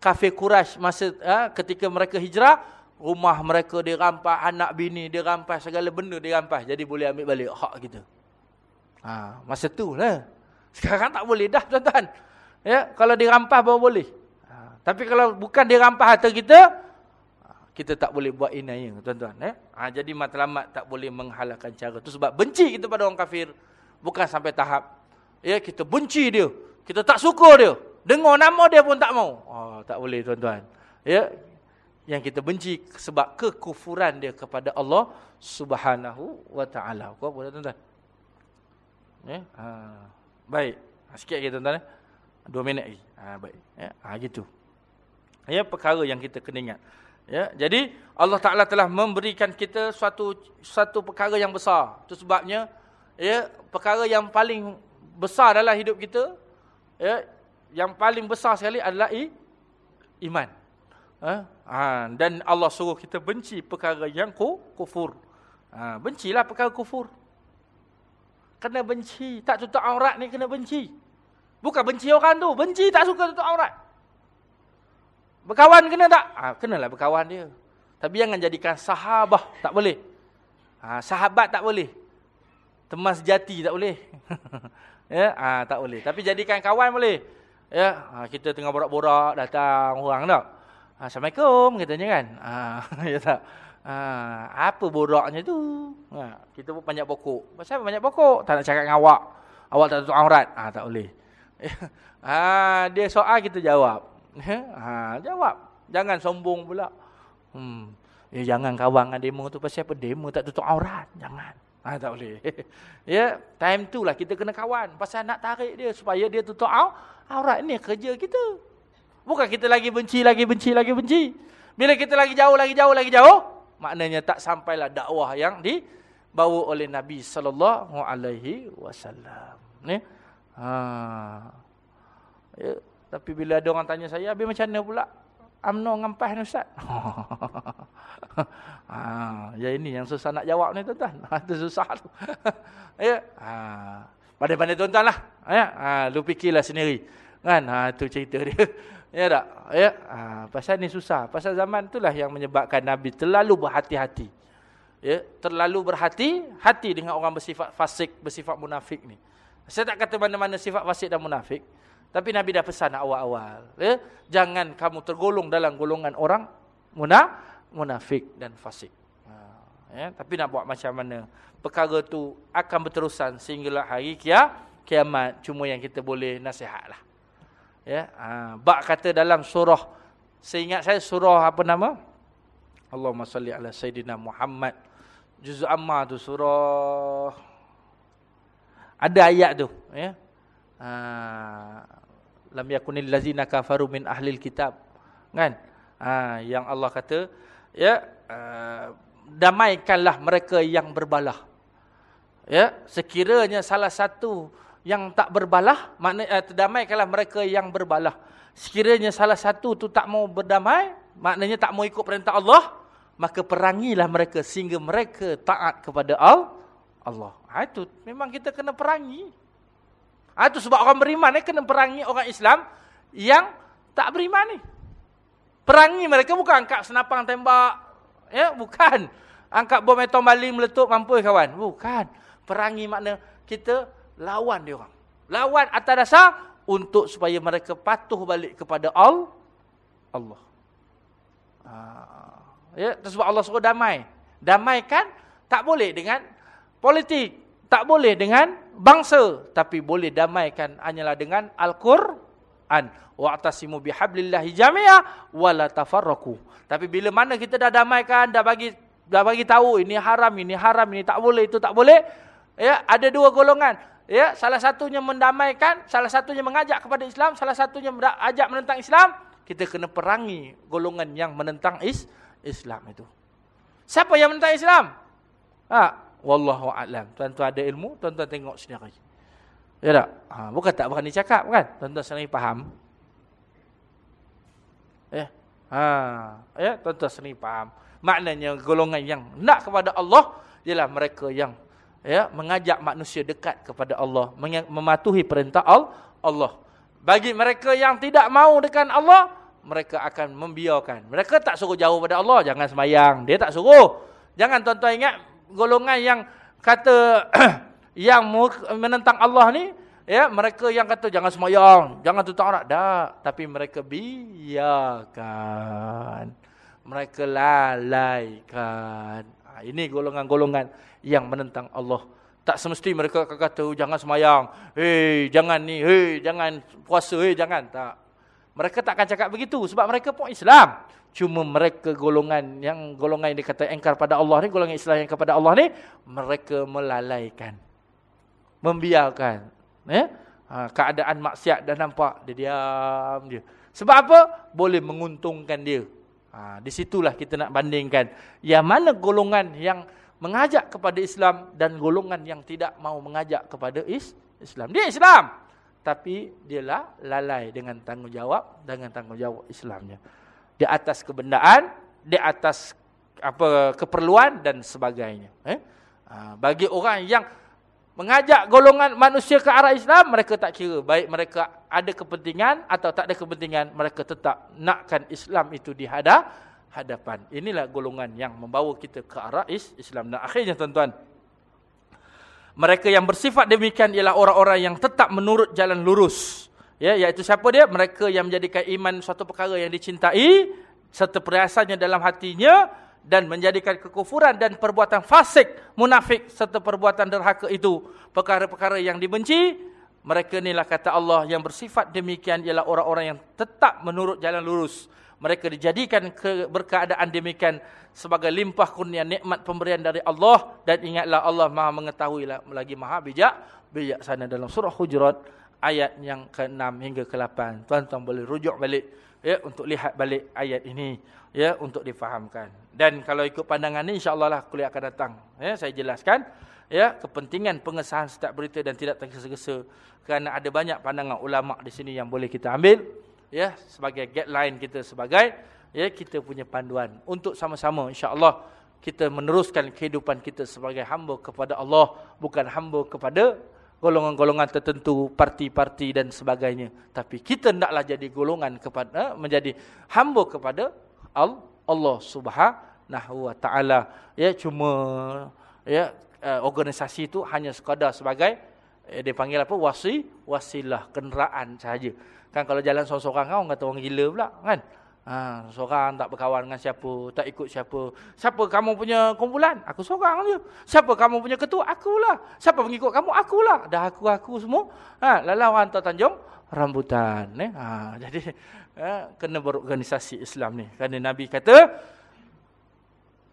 kafir Quraisy masa ha, ketika mereka hijrah, rumah mereka dirampas, anak bini dirampas, segala benda dirampas. Jadi boleh ambil balik hak kita. Ha, masa tu lah. Sekarang tak boleh dah tuan-tuan. Ya, kalau dirampas baru boleh. Ha, Tapi kalau bukan dia rampas harta kita, kita tak boleh buat inaya, tuan-tuan. Eh? Ha, jadi matlamat tak boleh menghalalkan cara. Itu sebab benci kita pada orang kafir. Bukan sampai tahap. Ya, kita benci dia. Kita tak suka dia. Dengar nama dia pun tak mau. Oh, tak boleh, tuan-tuan. Ya, yang kita benci sebab kekufuran dia kepada Allah Subhanahu wa taala. Apa boleh tuan-tuan? Ya. Ha. Baik. Ha, sikit lagi tuan-tuan eh. Dua minit lagi. Ha, baik. Ya. Ha, gitu. Ya, perkara yang kita kena ingat. Ya, jadi Allah Taala telah memberikan kita suatu satu perkara yang besar. Itu sebabnya ya, perkara yang paling besar dalam hidup kita ya, yang paling besar sekali adalah i, iman. Ha? Ha, dan Allah suruh kita benci perkara yang ku, kufur. Ha, bencilah perkara kufur. Kena benci. Tak tutup aurat ni kena benci. Bukan benci orang tu. Benci tak suka tutup aurat. Berkawan kena tak? Ha, kenalah berkawan dia. Tapi jangan jadikan sahabah. Tak boleh. Ha, sahabat tak boleh. Teman sejati tak boleh. ya, ha, tak boleh. Tapi jadikan kawan boleh. Ya, ha, kita tengah borak-borak datang orang tak? Assalamualaikum katanya kan. Ha, ya tak. Ha, apa boraknya tu? Ha, kita pun banyak pokok. Pasal banyak pokok? Tak nak cakap dengan awak. Awak tak tutup aurat. Ha, tak boleh. ha, dia soal kita jawab. Ha, jawab. Jangan sombong pula. Hmm. Ya, jangan kawan dengan demo tu pasal apa? Demo tak tutup aurat. Jangan. Ha, tak boleh. ya, time tu lah kita kena kawan. Pasal nak tarik dia supaya dia tutup aurat. Ini kerja kita. Bukan kita lagi benci, lagi benci, lagi benci. Bila kita lagi jauh, lagi jauh, lagi jauh, maknanya tak sampailah dakwah yang dibawa oleh Nabi sallallahu alaihi wasallam. Ni. Ha. Ya, tapi bila ada orang tanya saya, "Abi macam mana pula?" Amno ngampas ni ustaz. ha, ya ini yang susah nak jawab ni tuan-tuan. Ha, itu susah tu. ya. Ha. Pandai-pandai tuan-tuan lah. Ya. Ha, lu fikirlah sendiri. Kan? Ha, itu cerita dia. Ya tak? Ya. Ha, pasal ni susah. Pasal zaman itulah yang menyebabkan Nabi terlalu berhati-hati. Ya, terlalu berhati-hati dengan orang bersifat fasik, bersifat munafik ni. Saya tak kata mana-mana sifat fasik dan munafik, tapi Nabi dah pesan awal-awal, ya, jangan kamu tergolong dalam golongan orang muna, munafik dan fasik. Ha, ya, tapi nak buat macam mana? Perkara tu akan berterusan sehinggalah hari kia, kiamat. Cuma yang kita boleh nasihatlah ya ha, bab kata dalam surah. Seingat saya surah apa nama? Allahumma salli ala sayidina Muhammad. Juz amma tu surah. Ada ayat tu ya. Ha, lam yakunil lazina kafaru min ahlil kitab. Kan? Ha, yang Allah kata ya uh, damaikanlah mereka yang berbalah. Ya sekiranya salah satu yang tak berbalah, maknanya eh, terdamaikanlah mereka yang berbalah. Sekiranya salah satu tu tak mau berdamai, maknanya tak mau ikut perintah Allah, maka perangilah mereka sehingga mereka taat kepada Allah. Ha, itu memang kita kena perangi. Ha, itu sebab orang beriman ni kena perangi orang Islam yang tak beriman ni. Perangi mereka bukan angkat senapang tembak. Ya, bukan. Angkat bom atom baling meletup mampu kawan. Bukan. Perangi makna kita lawan dia orang. Lawan atas dasar untuk supaya mereka patuh balik kepada Allah. Allah. Ha. Ya, sebab Allah suruh damai. Damai kan tak boleh dengan politik, tak boleh dengan bangsa, tapi boleh damaikan hanyalah dengan Al-Quran. Wa'tasimu bihablillahi la tafarraqu. Tapi bila mana kita dah damaikan, dah bagi dah bagi tahu ini haram, ini haram, ini tak boleh, itu tak boleh. Ya, ada dua golongan. Ya, salah satunya mendamaikan, salah satunya mengajak kepada Islam, salah satunya ajak menentang Islam, kita kena perangi golongan yang menentang is Islam itu. Siapa yang menentang Islam? Ha, wallahu a'lam. Tuan-tuan ada ilmu, tuan-tuan tengok sendiri. Ya tak? Ha, bukan tak berani cakap kan? Tuan-tuan sendiri faham. Ya. Ha, ya, tuan-tuan sendiri faham. Maknanya golongan yang nak kepada Allah ialah mereka yang ya mengajak manusia dekat kepada Allah mematuhi perintah Allah bagi mereka yang tidak mau dengan Allah mereka akan membiarkan mereka tak suruh jauh pada Allah jangan semayang dia tak suruh jangan tuan-tuan ingat golongan yang kata yang menentang Allah ni Ya, mereka yang kata jangan semayang, jangan tutup aurat. Tak, tapi mereka biarkan. Mereka lalaikan. Ini golongan-golongan yang menentang Allah. Tak semesti mereka akan kata oh, jangan semayang. Hei, jangan ni, hei, jangan puasa, hei, jangan. Tak. Mereka tak akan cakap begitu sebab mereka pun Islam. Cuma mereka golongan yang golongan yang dikata engkar pada Allah ni, golongan Islam yang kepada Allah ni, mereka melalaikan. Membiarkan. Ya? Ha, keadaan maksiat dah nampak, dia diam dia. Sebab apa? Boleh menguntungkan dia. Ha, di situlah kita nak bandingkan. Yang mana golongan yang mengajak kepada Islam dan golongan yang tidak mau mengajak kepada is Islam. Dia Islam. Tapi dialah lalai dengan tanggungjawab dengan tanggungjawab Islamnya. Di atas kebendaan, di atas apa keperluan dan sebagainya. Eh? Ha, bagi orang yang mengajak golongan manusia ke arah Islam, mereka tak kira. Baik mereka ada kepentingan atau tak ada kepentingan, mereka tetap nakkan Islam itu dihadap hadapan. Inilah golongan yang membawa kita ke arah Islam. Dan akhirnya tuan-tuan, mereka yang bersifat demikian ialah orang-orang yang tetap menurut jalan lurus. Ya, iaitu siapa dia? Mereka yang menjadikan iman suatu perkara yang dicintai serta perhiasannya dalam hatinya dan menjadikan kekufuran dan perbuatan fasik, munafik serta perbuatan derhaka itu. Perkara-perkara yang dibenci. Mereka inilah kata Allah yang bersifat demikian ialah orang-orang yang tetap menurut jalan lurus. Mereka dijadikan ke berkeadaan demikian sebagai limpah kurnia nikmat pemberian dari Allah dan ingatlah Allah Maha mengetahui lagi Maha bijak bijaksana dalam surah Hujurat ayat yang ke-6 hingga ke-8 tuan-tuan boleh rujuk balik ya untuk lihat balik ayat ini ya untuk difahamkan. Dan kalau ikut pandangan ini insyaallah lah kuliah akan datang. Ya saya jelaskan ya kepentingan pengesahan setiap berita dan tidak tergesa-gesa kerana ada banyak pandangan ulama di sini yang boleh kita ambil ya sebagai guideline kita sebagai ya kita punya panduan. Untuk sama-sama insya-Allah kita meneruskan kehidupan kita sebagai hamba kepada Allah bukan hamba kepada golongan-golongan tertentu parti-parti dan sebagainya. Tapi kita hendaklah jadi golongan kepada menjadi hamba kepada Allah Subhanahu wa taala ya cuma ya eh, organisasi itu hanya sekadar sebagai eh, dia panggil apa wasi wasilah kenderaan sahaja Kan kalau jalan seorang-seorang orang kata orang gila pula kan. Ha, seorang tak berkawan dengan siapa, tak ikut siapa. Siapa kamu punya kumpulan? Aku seorang je. Siapa kamu punya ketua? Akulah. Siapa pengikut kamu? Akulah. Dah aku-aku semua. Ha, lalau hantar Tanjung rambutan. Eh? Ha, jadi ha, kena berorganisasi Islam ni. Kerana Nabi kata,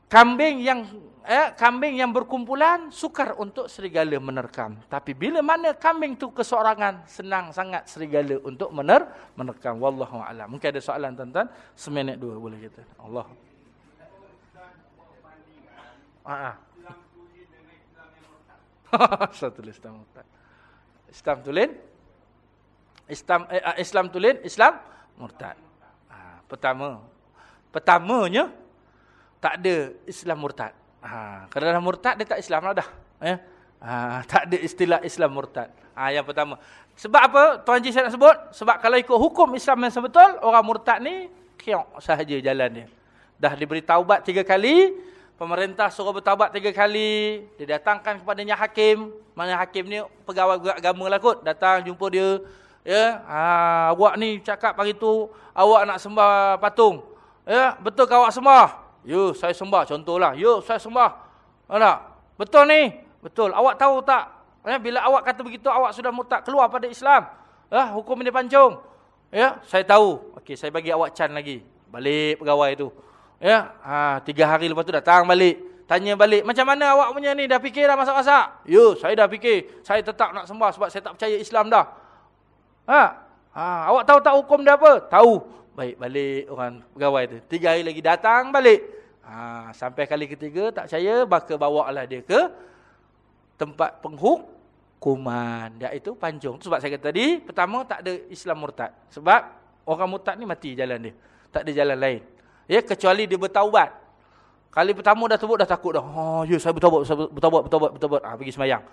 kambing yang eh, kambing yang berkumpulan sukar untuk serigala menerkam. Tapi bila mana kambing tu keseorangan, senang sangat serigala untuk mener menerkam. Wallahu a'lam. Mungkin ada soalan tuan-tuan, seminit dua boleh kita. Allah. Ah. Satu Islam murtad. Islam tulen Islam eh, ah, Islam tulen Islam murtad. Ah, pertama. Pertamanya tak ada Islam murtad. Ha, kerana murtad dia tak Islam lah dah. Ya. Ha, tak ada istilah Islam murtad. Ha, yang pertama. Sebab apa Tuan Haji saya nak sebut? Sebab kalau ikut hukum Islam yang sebetul, orang murtad ni kiok sahaja jalan dia. Dah diberi taubat tiga kali, pemerintah suruh bertaubat tiga kali, dia datangkan kepadanya hakim, mana hakim ni pegawai agama lah kot, datang jumpa dia, ya, ha, awak ni cakap pagi tu, awak nak sembah patung, ya, betul ke awak sembah? Ya, saya sembah contohlah. Ya, saya sembah. Ada. Betul ni? Betul. Awak tahu tak? Ya, bila awak kata begitu, awak sudah murtad keluar pada Islam. Ya, hukum ini pancung. Ya, saya tahu. Okey, saya bagi awak can lagi. Balik pegawai itu. Ya, ha, tiga hari lepas tu datang balik. Tanya balik, macam mana awak punya ni? Dah fikir dah masak-masak? Ya, saya dah fikir. Saya tetap nak sembah sebab saya tak percaya Islam dah. Ha? Ha, awak tahu tak hukum dia apa? Tahu. Baik, balik orang pegawai tu. Tiga hari lagi datang balik. Ha, sampai kali ketiga tak percaya, maka bawa lah dia ke tempat penghukuman. Dia itu pancung. Sebab saya kata tadi, pertama tak ada Islam murtad. Sebab orang murtad ni mati jalan dia. Tak ada jalan lain. Ya, kecuali dia bertaubat. Kali pertama dah sebut dah takut dah. Oh, ya saya bertaubat, bertaubat, bertaubat, bertaubat. Ha, pergi semayang.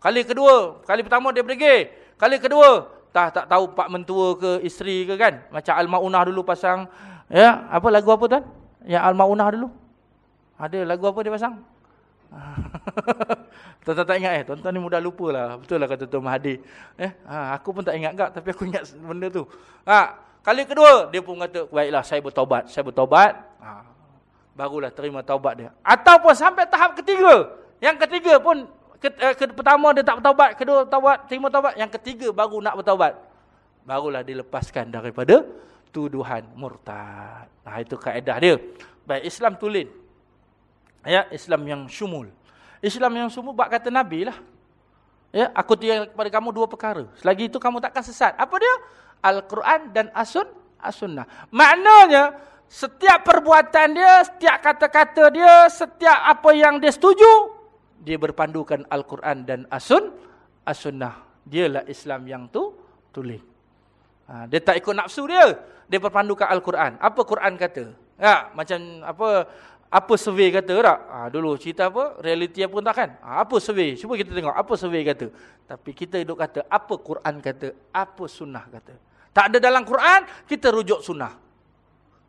Kali kedua, kali pertama dia pergi. Kali kedua, tak tak tahu pak mentua ke isteri ke kan. Macam Al-Maunah dulu pasang ya, apa lagu apa tuan? Yang Al-Maunah dulu. Ada lagu apa dia pasang? Tuan-tuan tak ingat eh? Tuan-tuan ni mudah lupa lah. Betul lah kata Tuan Mahathir. Eh? Ha, aku pun tak ingat tak, tapi aku ingat benda tu. Ha, kali kedua, dia pun kata, baiklah saya bertaubat. Saya bertaubat. Ha, barulah terima taubat dia. Ataupun sampai tahap ketiga. Yang ketiga pun, eh, pertama dia tak bertaubat. Kedua taubat, terima taubat. Yang ketiga baru nak bertaubat. Barulah dilepaskan daripada tuduhan murtad. Nah, itu kaedah dia. Baik, Islam tulen. Ya, Islam yang syumul. Islam yang semua buat kata Nabi lah. Ya, aku tinggal kepada kamu dua perkara. Selagi itu kamu takkan sesat. Apa dia? Al-Quran dan As-Sun, As-Sunnah. Maknanya, setiap perbuatan dia, setiap kata-kata dia, setiap apa yang dia setuju, dia berpandukan Al-Quran dan As-Sun, As-Sunnah. Dialah Islam yang tu tulis. Ha, dia tak ikut nafsu dia. Dia berpandukan Al-Quran. Apa Quran kata? Ya, macam apa apa survey kata tak? Ha, dulu cerita apa? Reality apa tak kan? Ha, apa survey? Cuba kita tengok apa survey kata. Tapi kita hidup kata apa Quran kata, apa sunnah kata. Tak ada dalam Quran, kita rujuk sunnah.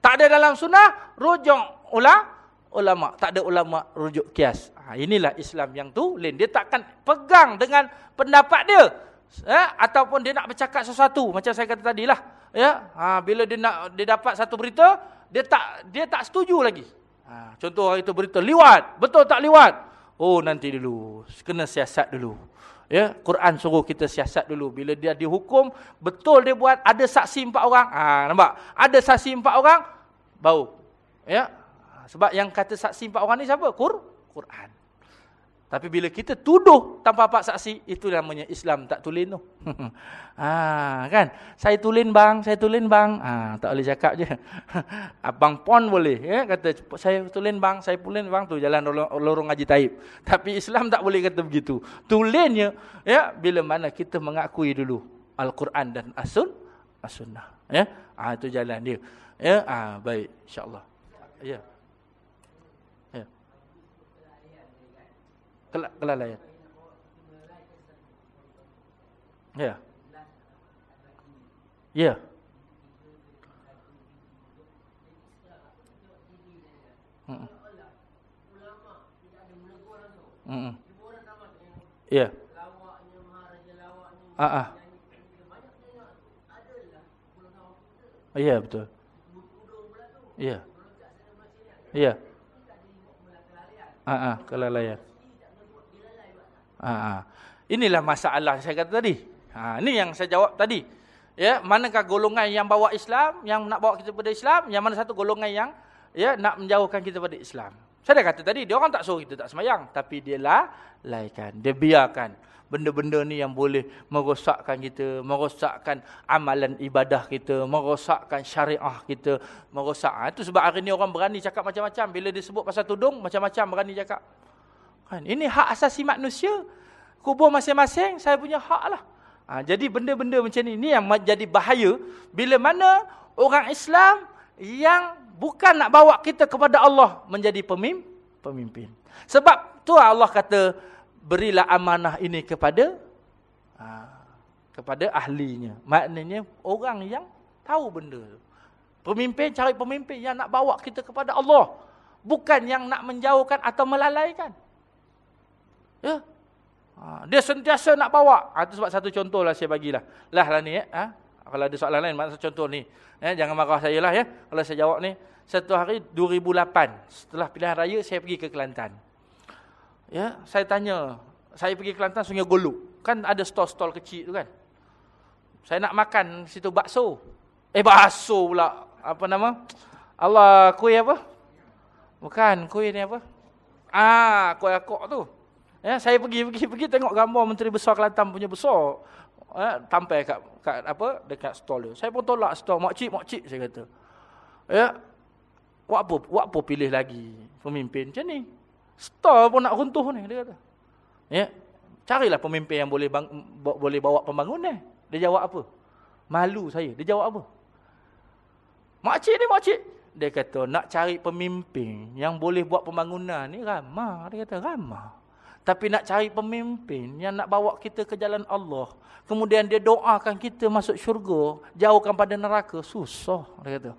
Tak ada dalam sunnah, rujuk ulama. Tak ada ulama rujuk kias. Ha, inilah Islam yang tu. Lain. Dia takkan pegang dengan pendapat dia. Ya? Ataupun dia nak bercakap sesuatu. Macam saya kata tadi lah. Ya? Ha, bila dia nak dia dapat satu berita, dia tak dia tak setuju lagi. Ha, contoh hari itu berita liwat, betul tak liwat? Oh nanti dulu, kena siasat dulu. Ya, Quran suruh kita siasat dulu. Bila dia dihukum, betul dia buat ada saksi empat orang. Ha, nampak? Ada saksi empat orang, bau. Ya. Sebab yang kata saksi empat orang ni siapa? Qur Quran. Tapi bila kita tuduh tanpa apa saksi, itu namanya Islam tak tulen tu. ha, kan? Saya tulen bang, saya tulen bang. Ha, tak boleh cakap je. Abang pon boleh. Ya? Kata, saya tulen bang, saya tulen bang. tu jalan lorong Haji Taib. Tapi Islam tak boleh kata begitu. Tulennya, ya, bila mana kita mengakui dulu Al-Quran dan As-Sun, As-Sunnah. Ya? Ha, itu jalan dia. Ya? Ha, baik, insyaAllah. Ya. Kelalaian. Ya. Ya. Hmm. Hmm. Ya. Ah ah. Ya betul. Ya. Ya. Ah ah kelalaian. Ha, inilah masalah saya kata tadi. Ha, ini yang saya jawab tadi. Ya, manakah golongan yang bawa Islam, yang nak bawa kita pada Islam, yang mana satu golongan yang ya nak menjauhkan kita pada Islam. Saya dah kata tadi, dia orang tak suruh kita tak semayang, tapi dia lah laikan, dia biarkan benda-benda ni yang boleh merosakkan kita, merosakkan amalan ibadah kita, merosakkan syariah kita, merosak. Ha, itu sebab hari ni orang berani cakap macam-macam bila dia sebut pasal tudung, macam-macam berani cakap. Kan? Ini hak asasi manusia. Kubur masing-masing, saya punya hak lah. Ha, jadi benda-benda macam ni, ni yang jadi bahaya. Bila mana orang Islam yang bukan nak bawa kita kepada Allah menjadi pemimpin. Sebab tu Allah kata, berilah amanah ini kepada ha, kepada ahlinya. Maknanya orang yang tahu benda. Pemimpin, cari pemimpin yang nak bawa kita kepada Allah. Bukan yang nak menjauhkan atau melalaikan. Ya. Ha, dia sentiasa nak bawa. Ha, itu sebab satu contoh lah saya bagilah. Lah lah ni. Ya. Ha? Kalau ada soalan lain, maksud contoh ni. Ya, jangan marah saya lah ya. Kalau saya jawab ni. Satu hari 2008. Setelah pilihan raya, saya pergi ke Kelantan. Ya, Saya tanya. Saya pergi ke Kelantan, Sungai Goluk. Kan ada stol-stol kecil tu kan. Saya nak makan situ bakso. Eh, bakso pula. Apa nama? Allah, kuih apa? Bukan, kuih ni apa? Ah, kuih akok tu. Ya, saya pergi pergi pergi tengok gambar menteri besar Kelantan punya besar. Ya, tampil kat, kat apa dekat stol dia. Saya pun tolak stol mak cik mak cik saya kata. Ya. Buat apa? Buat apa pilih lagi pemimpin macam ni? Stol pun nak runtuh ni dia kata. Ya. Carilah pemimpin yang boleh bang, boleh bawa pembangunan. Dia jawab apa? Malu saya. Dia jawab apa? Mak cik ni mak cik. Dia kata nak cari pemimpin yang boleh buat pembangunan ni ramah. Dia kata ramah. Tapi nak cari pemimpin yang nak bawa kita ke jalan Allah. Kemudian dia doakan kita masuk syurga. Jauhkan pada neraka. Susah. Dia kata.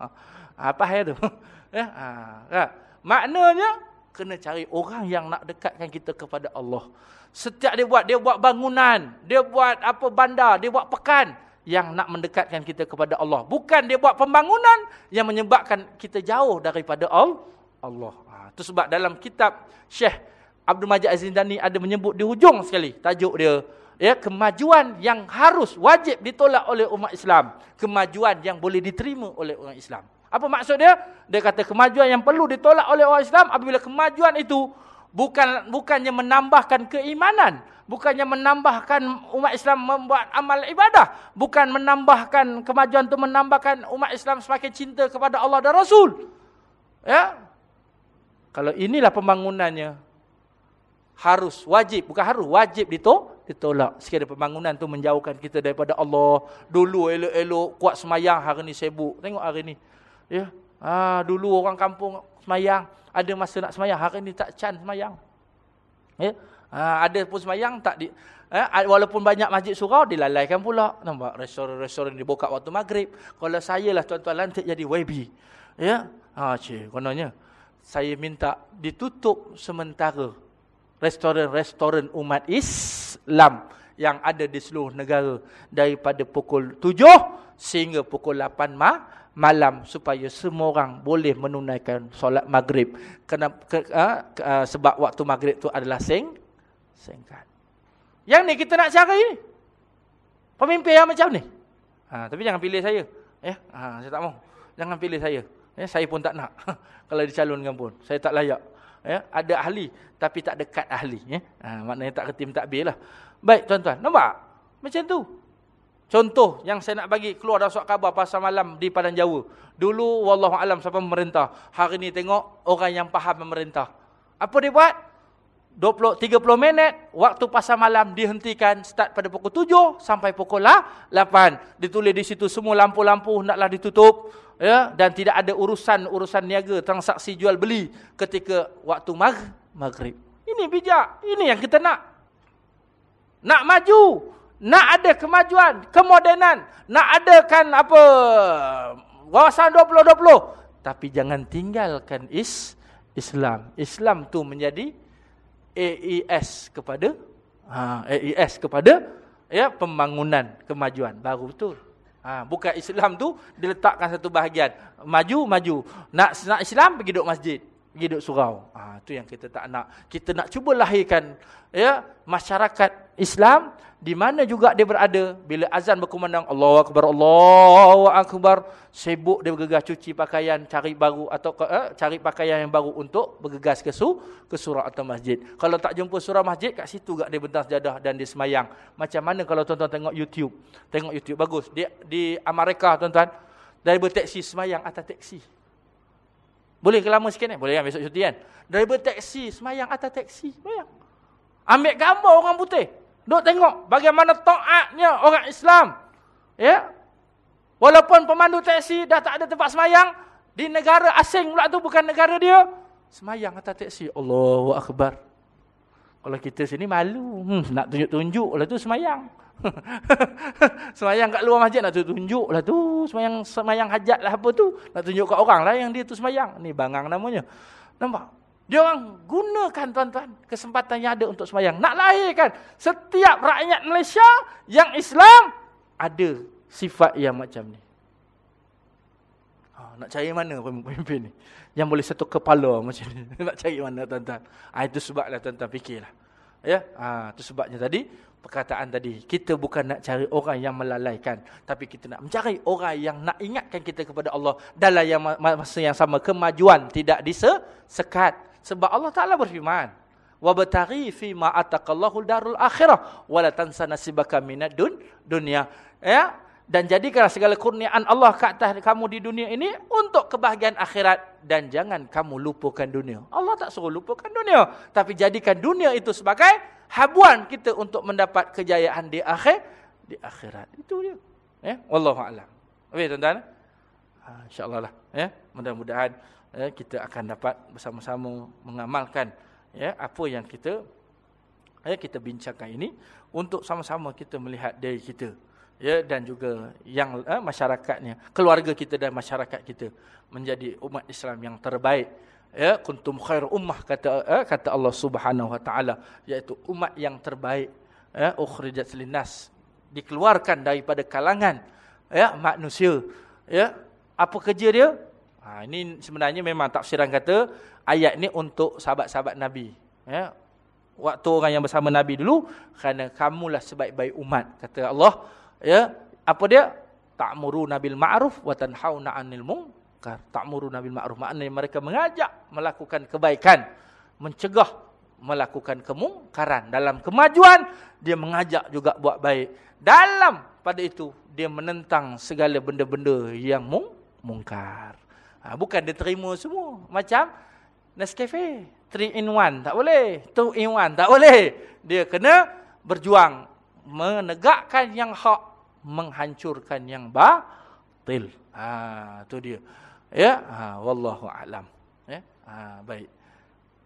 Apa ya tu? ya? Ha, kan? Maknanya, kena cari orang yang nak dekatkan kita kepada Allah. Setiap dia buat, dia buat bangunan, dia buat apa bandar, dia buat pekan yang nak mendekatkan kita kepada Allah. Bukan dia buat pembangunan yang menyebabkan kita jauh daripada Allah. Itu ha, sebab dalam kitab Syekh Abdul Majid Azindani ada menyebut di hujung sekali tajuk dia ya kemajuan yang harus wajib ditolak oleh umat Islam, kemajuan yang boleh diterima oleh orang Islam. Apa maksud dia? Dia kata kemajuan yang perlu ditolak oleh orang Islam apabila kemajuan itu bukan bukannya menambahkan keimanan, bukannya menambahkan umat Islam membuat amal ibadah, bukan menambahkan kemajuan itu menambahkan umat Islam semakin cinta kepada Allah dan Rasul. Ya. Kalau inilah pembangunannya harus wajib bukan harus wajib ditolak ditolak. Sekiranya pembangunan tu menjauhkan kita daripada Allah. Dulu elok-elok kuat semayang, hari ni sibuk. Tengok hari ni. Ya. Ha, dulu orang kampung semayang, ada masa nak semayang, hari ni tak can semayang. Ya. Ha, ada pun semayang tak di eh, walaupun banyak masjid surau dilalaikan pula. Nampak restoran-restoran dibuka waktu maghrib. Kalau saya lah tuan-tuan lantik jadi YB. Ya. Ha, cik, kononnya saya minta ditutup sementara restoran-restoran umat Islam yang ada di seluruh negara daripada pukul 7 sehingga pukul 8 ma malam supaya semua orang boleh menunaikan solat maghrib kerana ke, uh, uh, sebab waktu maghrib tu adalah sing singkat. Yang ni kita nak cari ni. Pemimpin yang macam ni. Ha, tapi jangan pilih saya. Eh, ha, saya tak mau. Jangan pilih saya. Eh, saya pun tak nak. Kalau dicalonkan pun. Saya tak layak ya, ada ahli tapi tak dekat ahli ya. Ha, maknanya tak ketim tak lah. Baik tuan-tuan, nampak? Macam tu. Contoh yang saya nak bagi keluar dari surat khabar pasal malam di Padang Jawa. Dulu wallahu alam siapa pemerintah. Hari ni tengok orang yang faham pemerintah. Apa dia buat? 20 30 minit waktu pasal malam dihentikan start pada pukul 7 sampai pukul 8. Ditulis di situ semua lampu-lampu naklah ditutup ya dan tidak ada urusan-urusan niaga transaksi jual beli ketika waktu mag maghrib. Ini bijak. Ini yang kita nak. Nak maju, nak ada kemajuan, kemodenan, nak adakan apa wawasan 2020 tapi jangan tinggalkan is Islam. Islam tu menjadi AES kepada ha, AES kepada ya pembangunan kemajuan baru betul. Ha, bukan Islam tu diletakkan satu bahagian. Maju, maju. Nak nak Islam, pergi duduk masjid. Pergi duduk surau. Ha, itu yang kita tak nak. Kita nak cuba lahirkan ya masyarakat Islam di mana juga dia berada bila azan berkumandang Allahu akbar Allahu akbar sibuk dia bergegas cuci pakaian cari baru atau eh, cari pakaian yang baru untuk bergegas ke su ke surau atau masjid. Kalau tak jumpa surau masjid kat situ gak dia bentas jadah dan dia semayang. Macam mana kalau tuan-tuan tengok YouTube? Tengok YouTube bagus. Dia di Amerika tuan-tuan dari bertaksi semayang atas taksi. Boleh ke lama sikit ni? Boleh kan besok cuti kan? Dari bertaksi semayang atas taksi semayang. Ambil gambar orang putih Duk tengok bagaimana taatnya orang Islam. Ya. Walaupun pemandu taksi dah tak ada tempat semayang. Di negara asing pula tu bukan negara dia. Semayang atas taksi. Allahu Akbar. Kalau kita sini malu. Hmm, nak tunjuk-tunjuk lah tu semayang. semayang kat luar masjid nak tunjuk lah tu. Semayang, semayang hajat lah apa tu. Nak tunjuk kat orang lah yang dia tu semayang. Ni bangang namanya. Nampak? Dia orang gunakan tuan-tuan kesempatan yang ada untuk semayang. Nak lahirkan setiap rakyat Malaysia yang Islam ada sifat yang macam ni. Ha, nak cari mana pemimpin ni? Yang boleh satu kepala macam ni. nak cari mana tuan-tuan? Ha, itu sebablah tuan-tuan fikirlah. Ya, ha, itu sebabnya tadi perkataan tadi kita bukan nak cari orang yang melalaikan tapi kita nak mencari orang yang nak ingatkan kita kepada Allah dalam yang masa yang sama kemajuan tidak disekat sebab Allah Taala berfirman, "Wa bataghi fi ma darul akhirah wa la tansa nasibaka dun dunya." Ya, dan jadikanlah segala kurniaan Allah ke atas kamu di dunia ini untuk kebahagiaan akhirat dan jangan kamu lupakan dunia. Allah tak suruh lupakan dunia, tapi jadikan dunia itu sebagai habuan kita untuk mendapat kejayaan di akhir di akhirat. Itu dia. Ya, wallahu a'lam. Okey, tuan-tuan. Ha, insya-Allah lah, ya. Mudah-mudahan ya, kita akan dapat bersama-sama mengamalkan ya apa yang kita ya kita bincangkan ini untuk sama-sama kita melihat diri kita ya dan juga yang eh, masyarakatnya keluarga kita dan masyarakat kita menjadi umat Islam yang terbaik ya. Kuntum khair ummah kata eh, kata Allah Subhanahu wa taala iaitu umat yang terbaik ya. Ukhrijat linnas dikeluarkan daripada kalangan ya manusia ya. Apa kerja dia ha ini sebenarnya memang tafsiran kata ayat ni untuk sahabat-sahabat nabi ya waktu orang yang bersama nabi dulu kerana kamulah sebaik-baik umat kata Allah ya apa dia ta'muru nabil ma'ruf wa tanhauna 'anil munkar. Ta'muru nabil ma'ruf. Maknanya mereka mengajak melakukan kebaikan. Mencegah melakukan kemungkaran. Dalam kemajuan, dia mengajak juga buat baik. Dalam pada itu, dia menentang segala benda-benda yang mung mungkar. Ha, bukan dia terima semua. Macam Nescafe. 3 in 1 tak boleh. 2 in 1 tak boleh. Dia kena berjuang. Menegakkan yang hak. Menghancurkan yang batil. Ha, itu dia. Ya, ha, wallahu a'lam. Ya, ha, baik.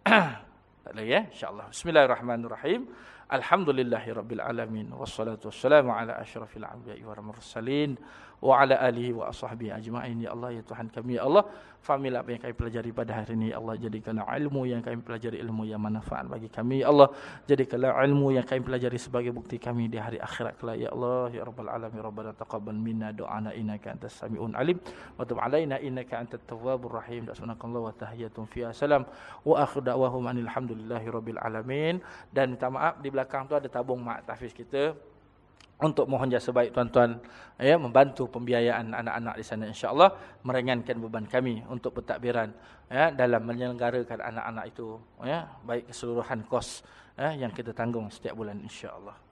tak lagi ya, insyaallah. Bismillahirrahmanirrahim. Alhamdulillahirabbil alamin wassalatu wassalamu ala asyrafil anbiya'i wal mursalin wa ala alihi wa ashabihi ajma'in. Ya Allah ya Tuhan kami ya Allah. Fahamilah apa yang kami pelajari pada hari ini. Ya Allah jadikanlah ilmu yang kami pelajari ilmu yang manfaat bagi kami. Ya Allah jadikanlah ilmu yang kami pelajari sebagai bukti kami di hari akhirat kelak. Ya Allah ya rabbal alamin rabbana taqabbal minna du'ana innaka antas samiun alim. Wa tub alaina innaka antat tawwabur rahim. Subhanakallah wa tahiyatun fiha. Salam. Wa akhir da'wahum alhamdulillahi rabbil alamin. Dan minta maaf di belakang tu ada tabung mak tahfiz kita untuk mohon jasa baik tuan-tuan ya membantu pembiayaan anak-anak di sana insya-Allah meringankan beban kami untuk pentadbiran ya dalam menyelenggarakan anak-anak itu ya baik keseluruhan kos ya yang kita tanggung setiap bulan insya-Allah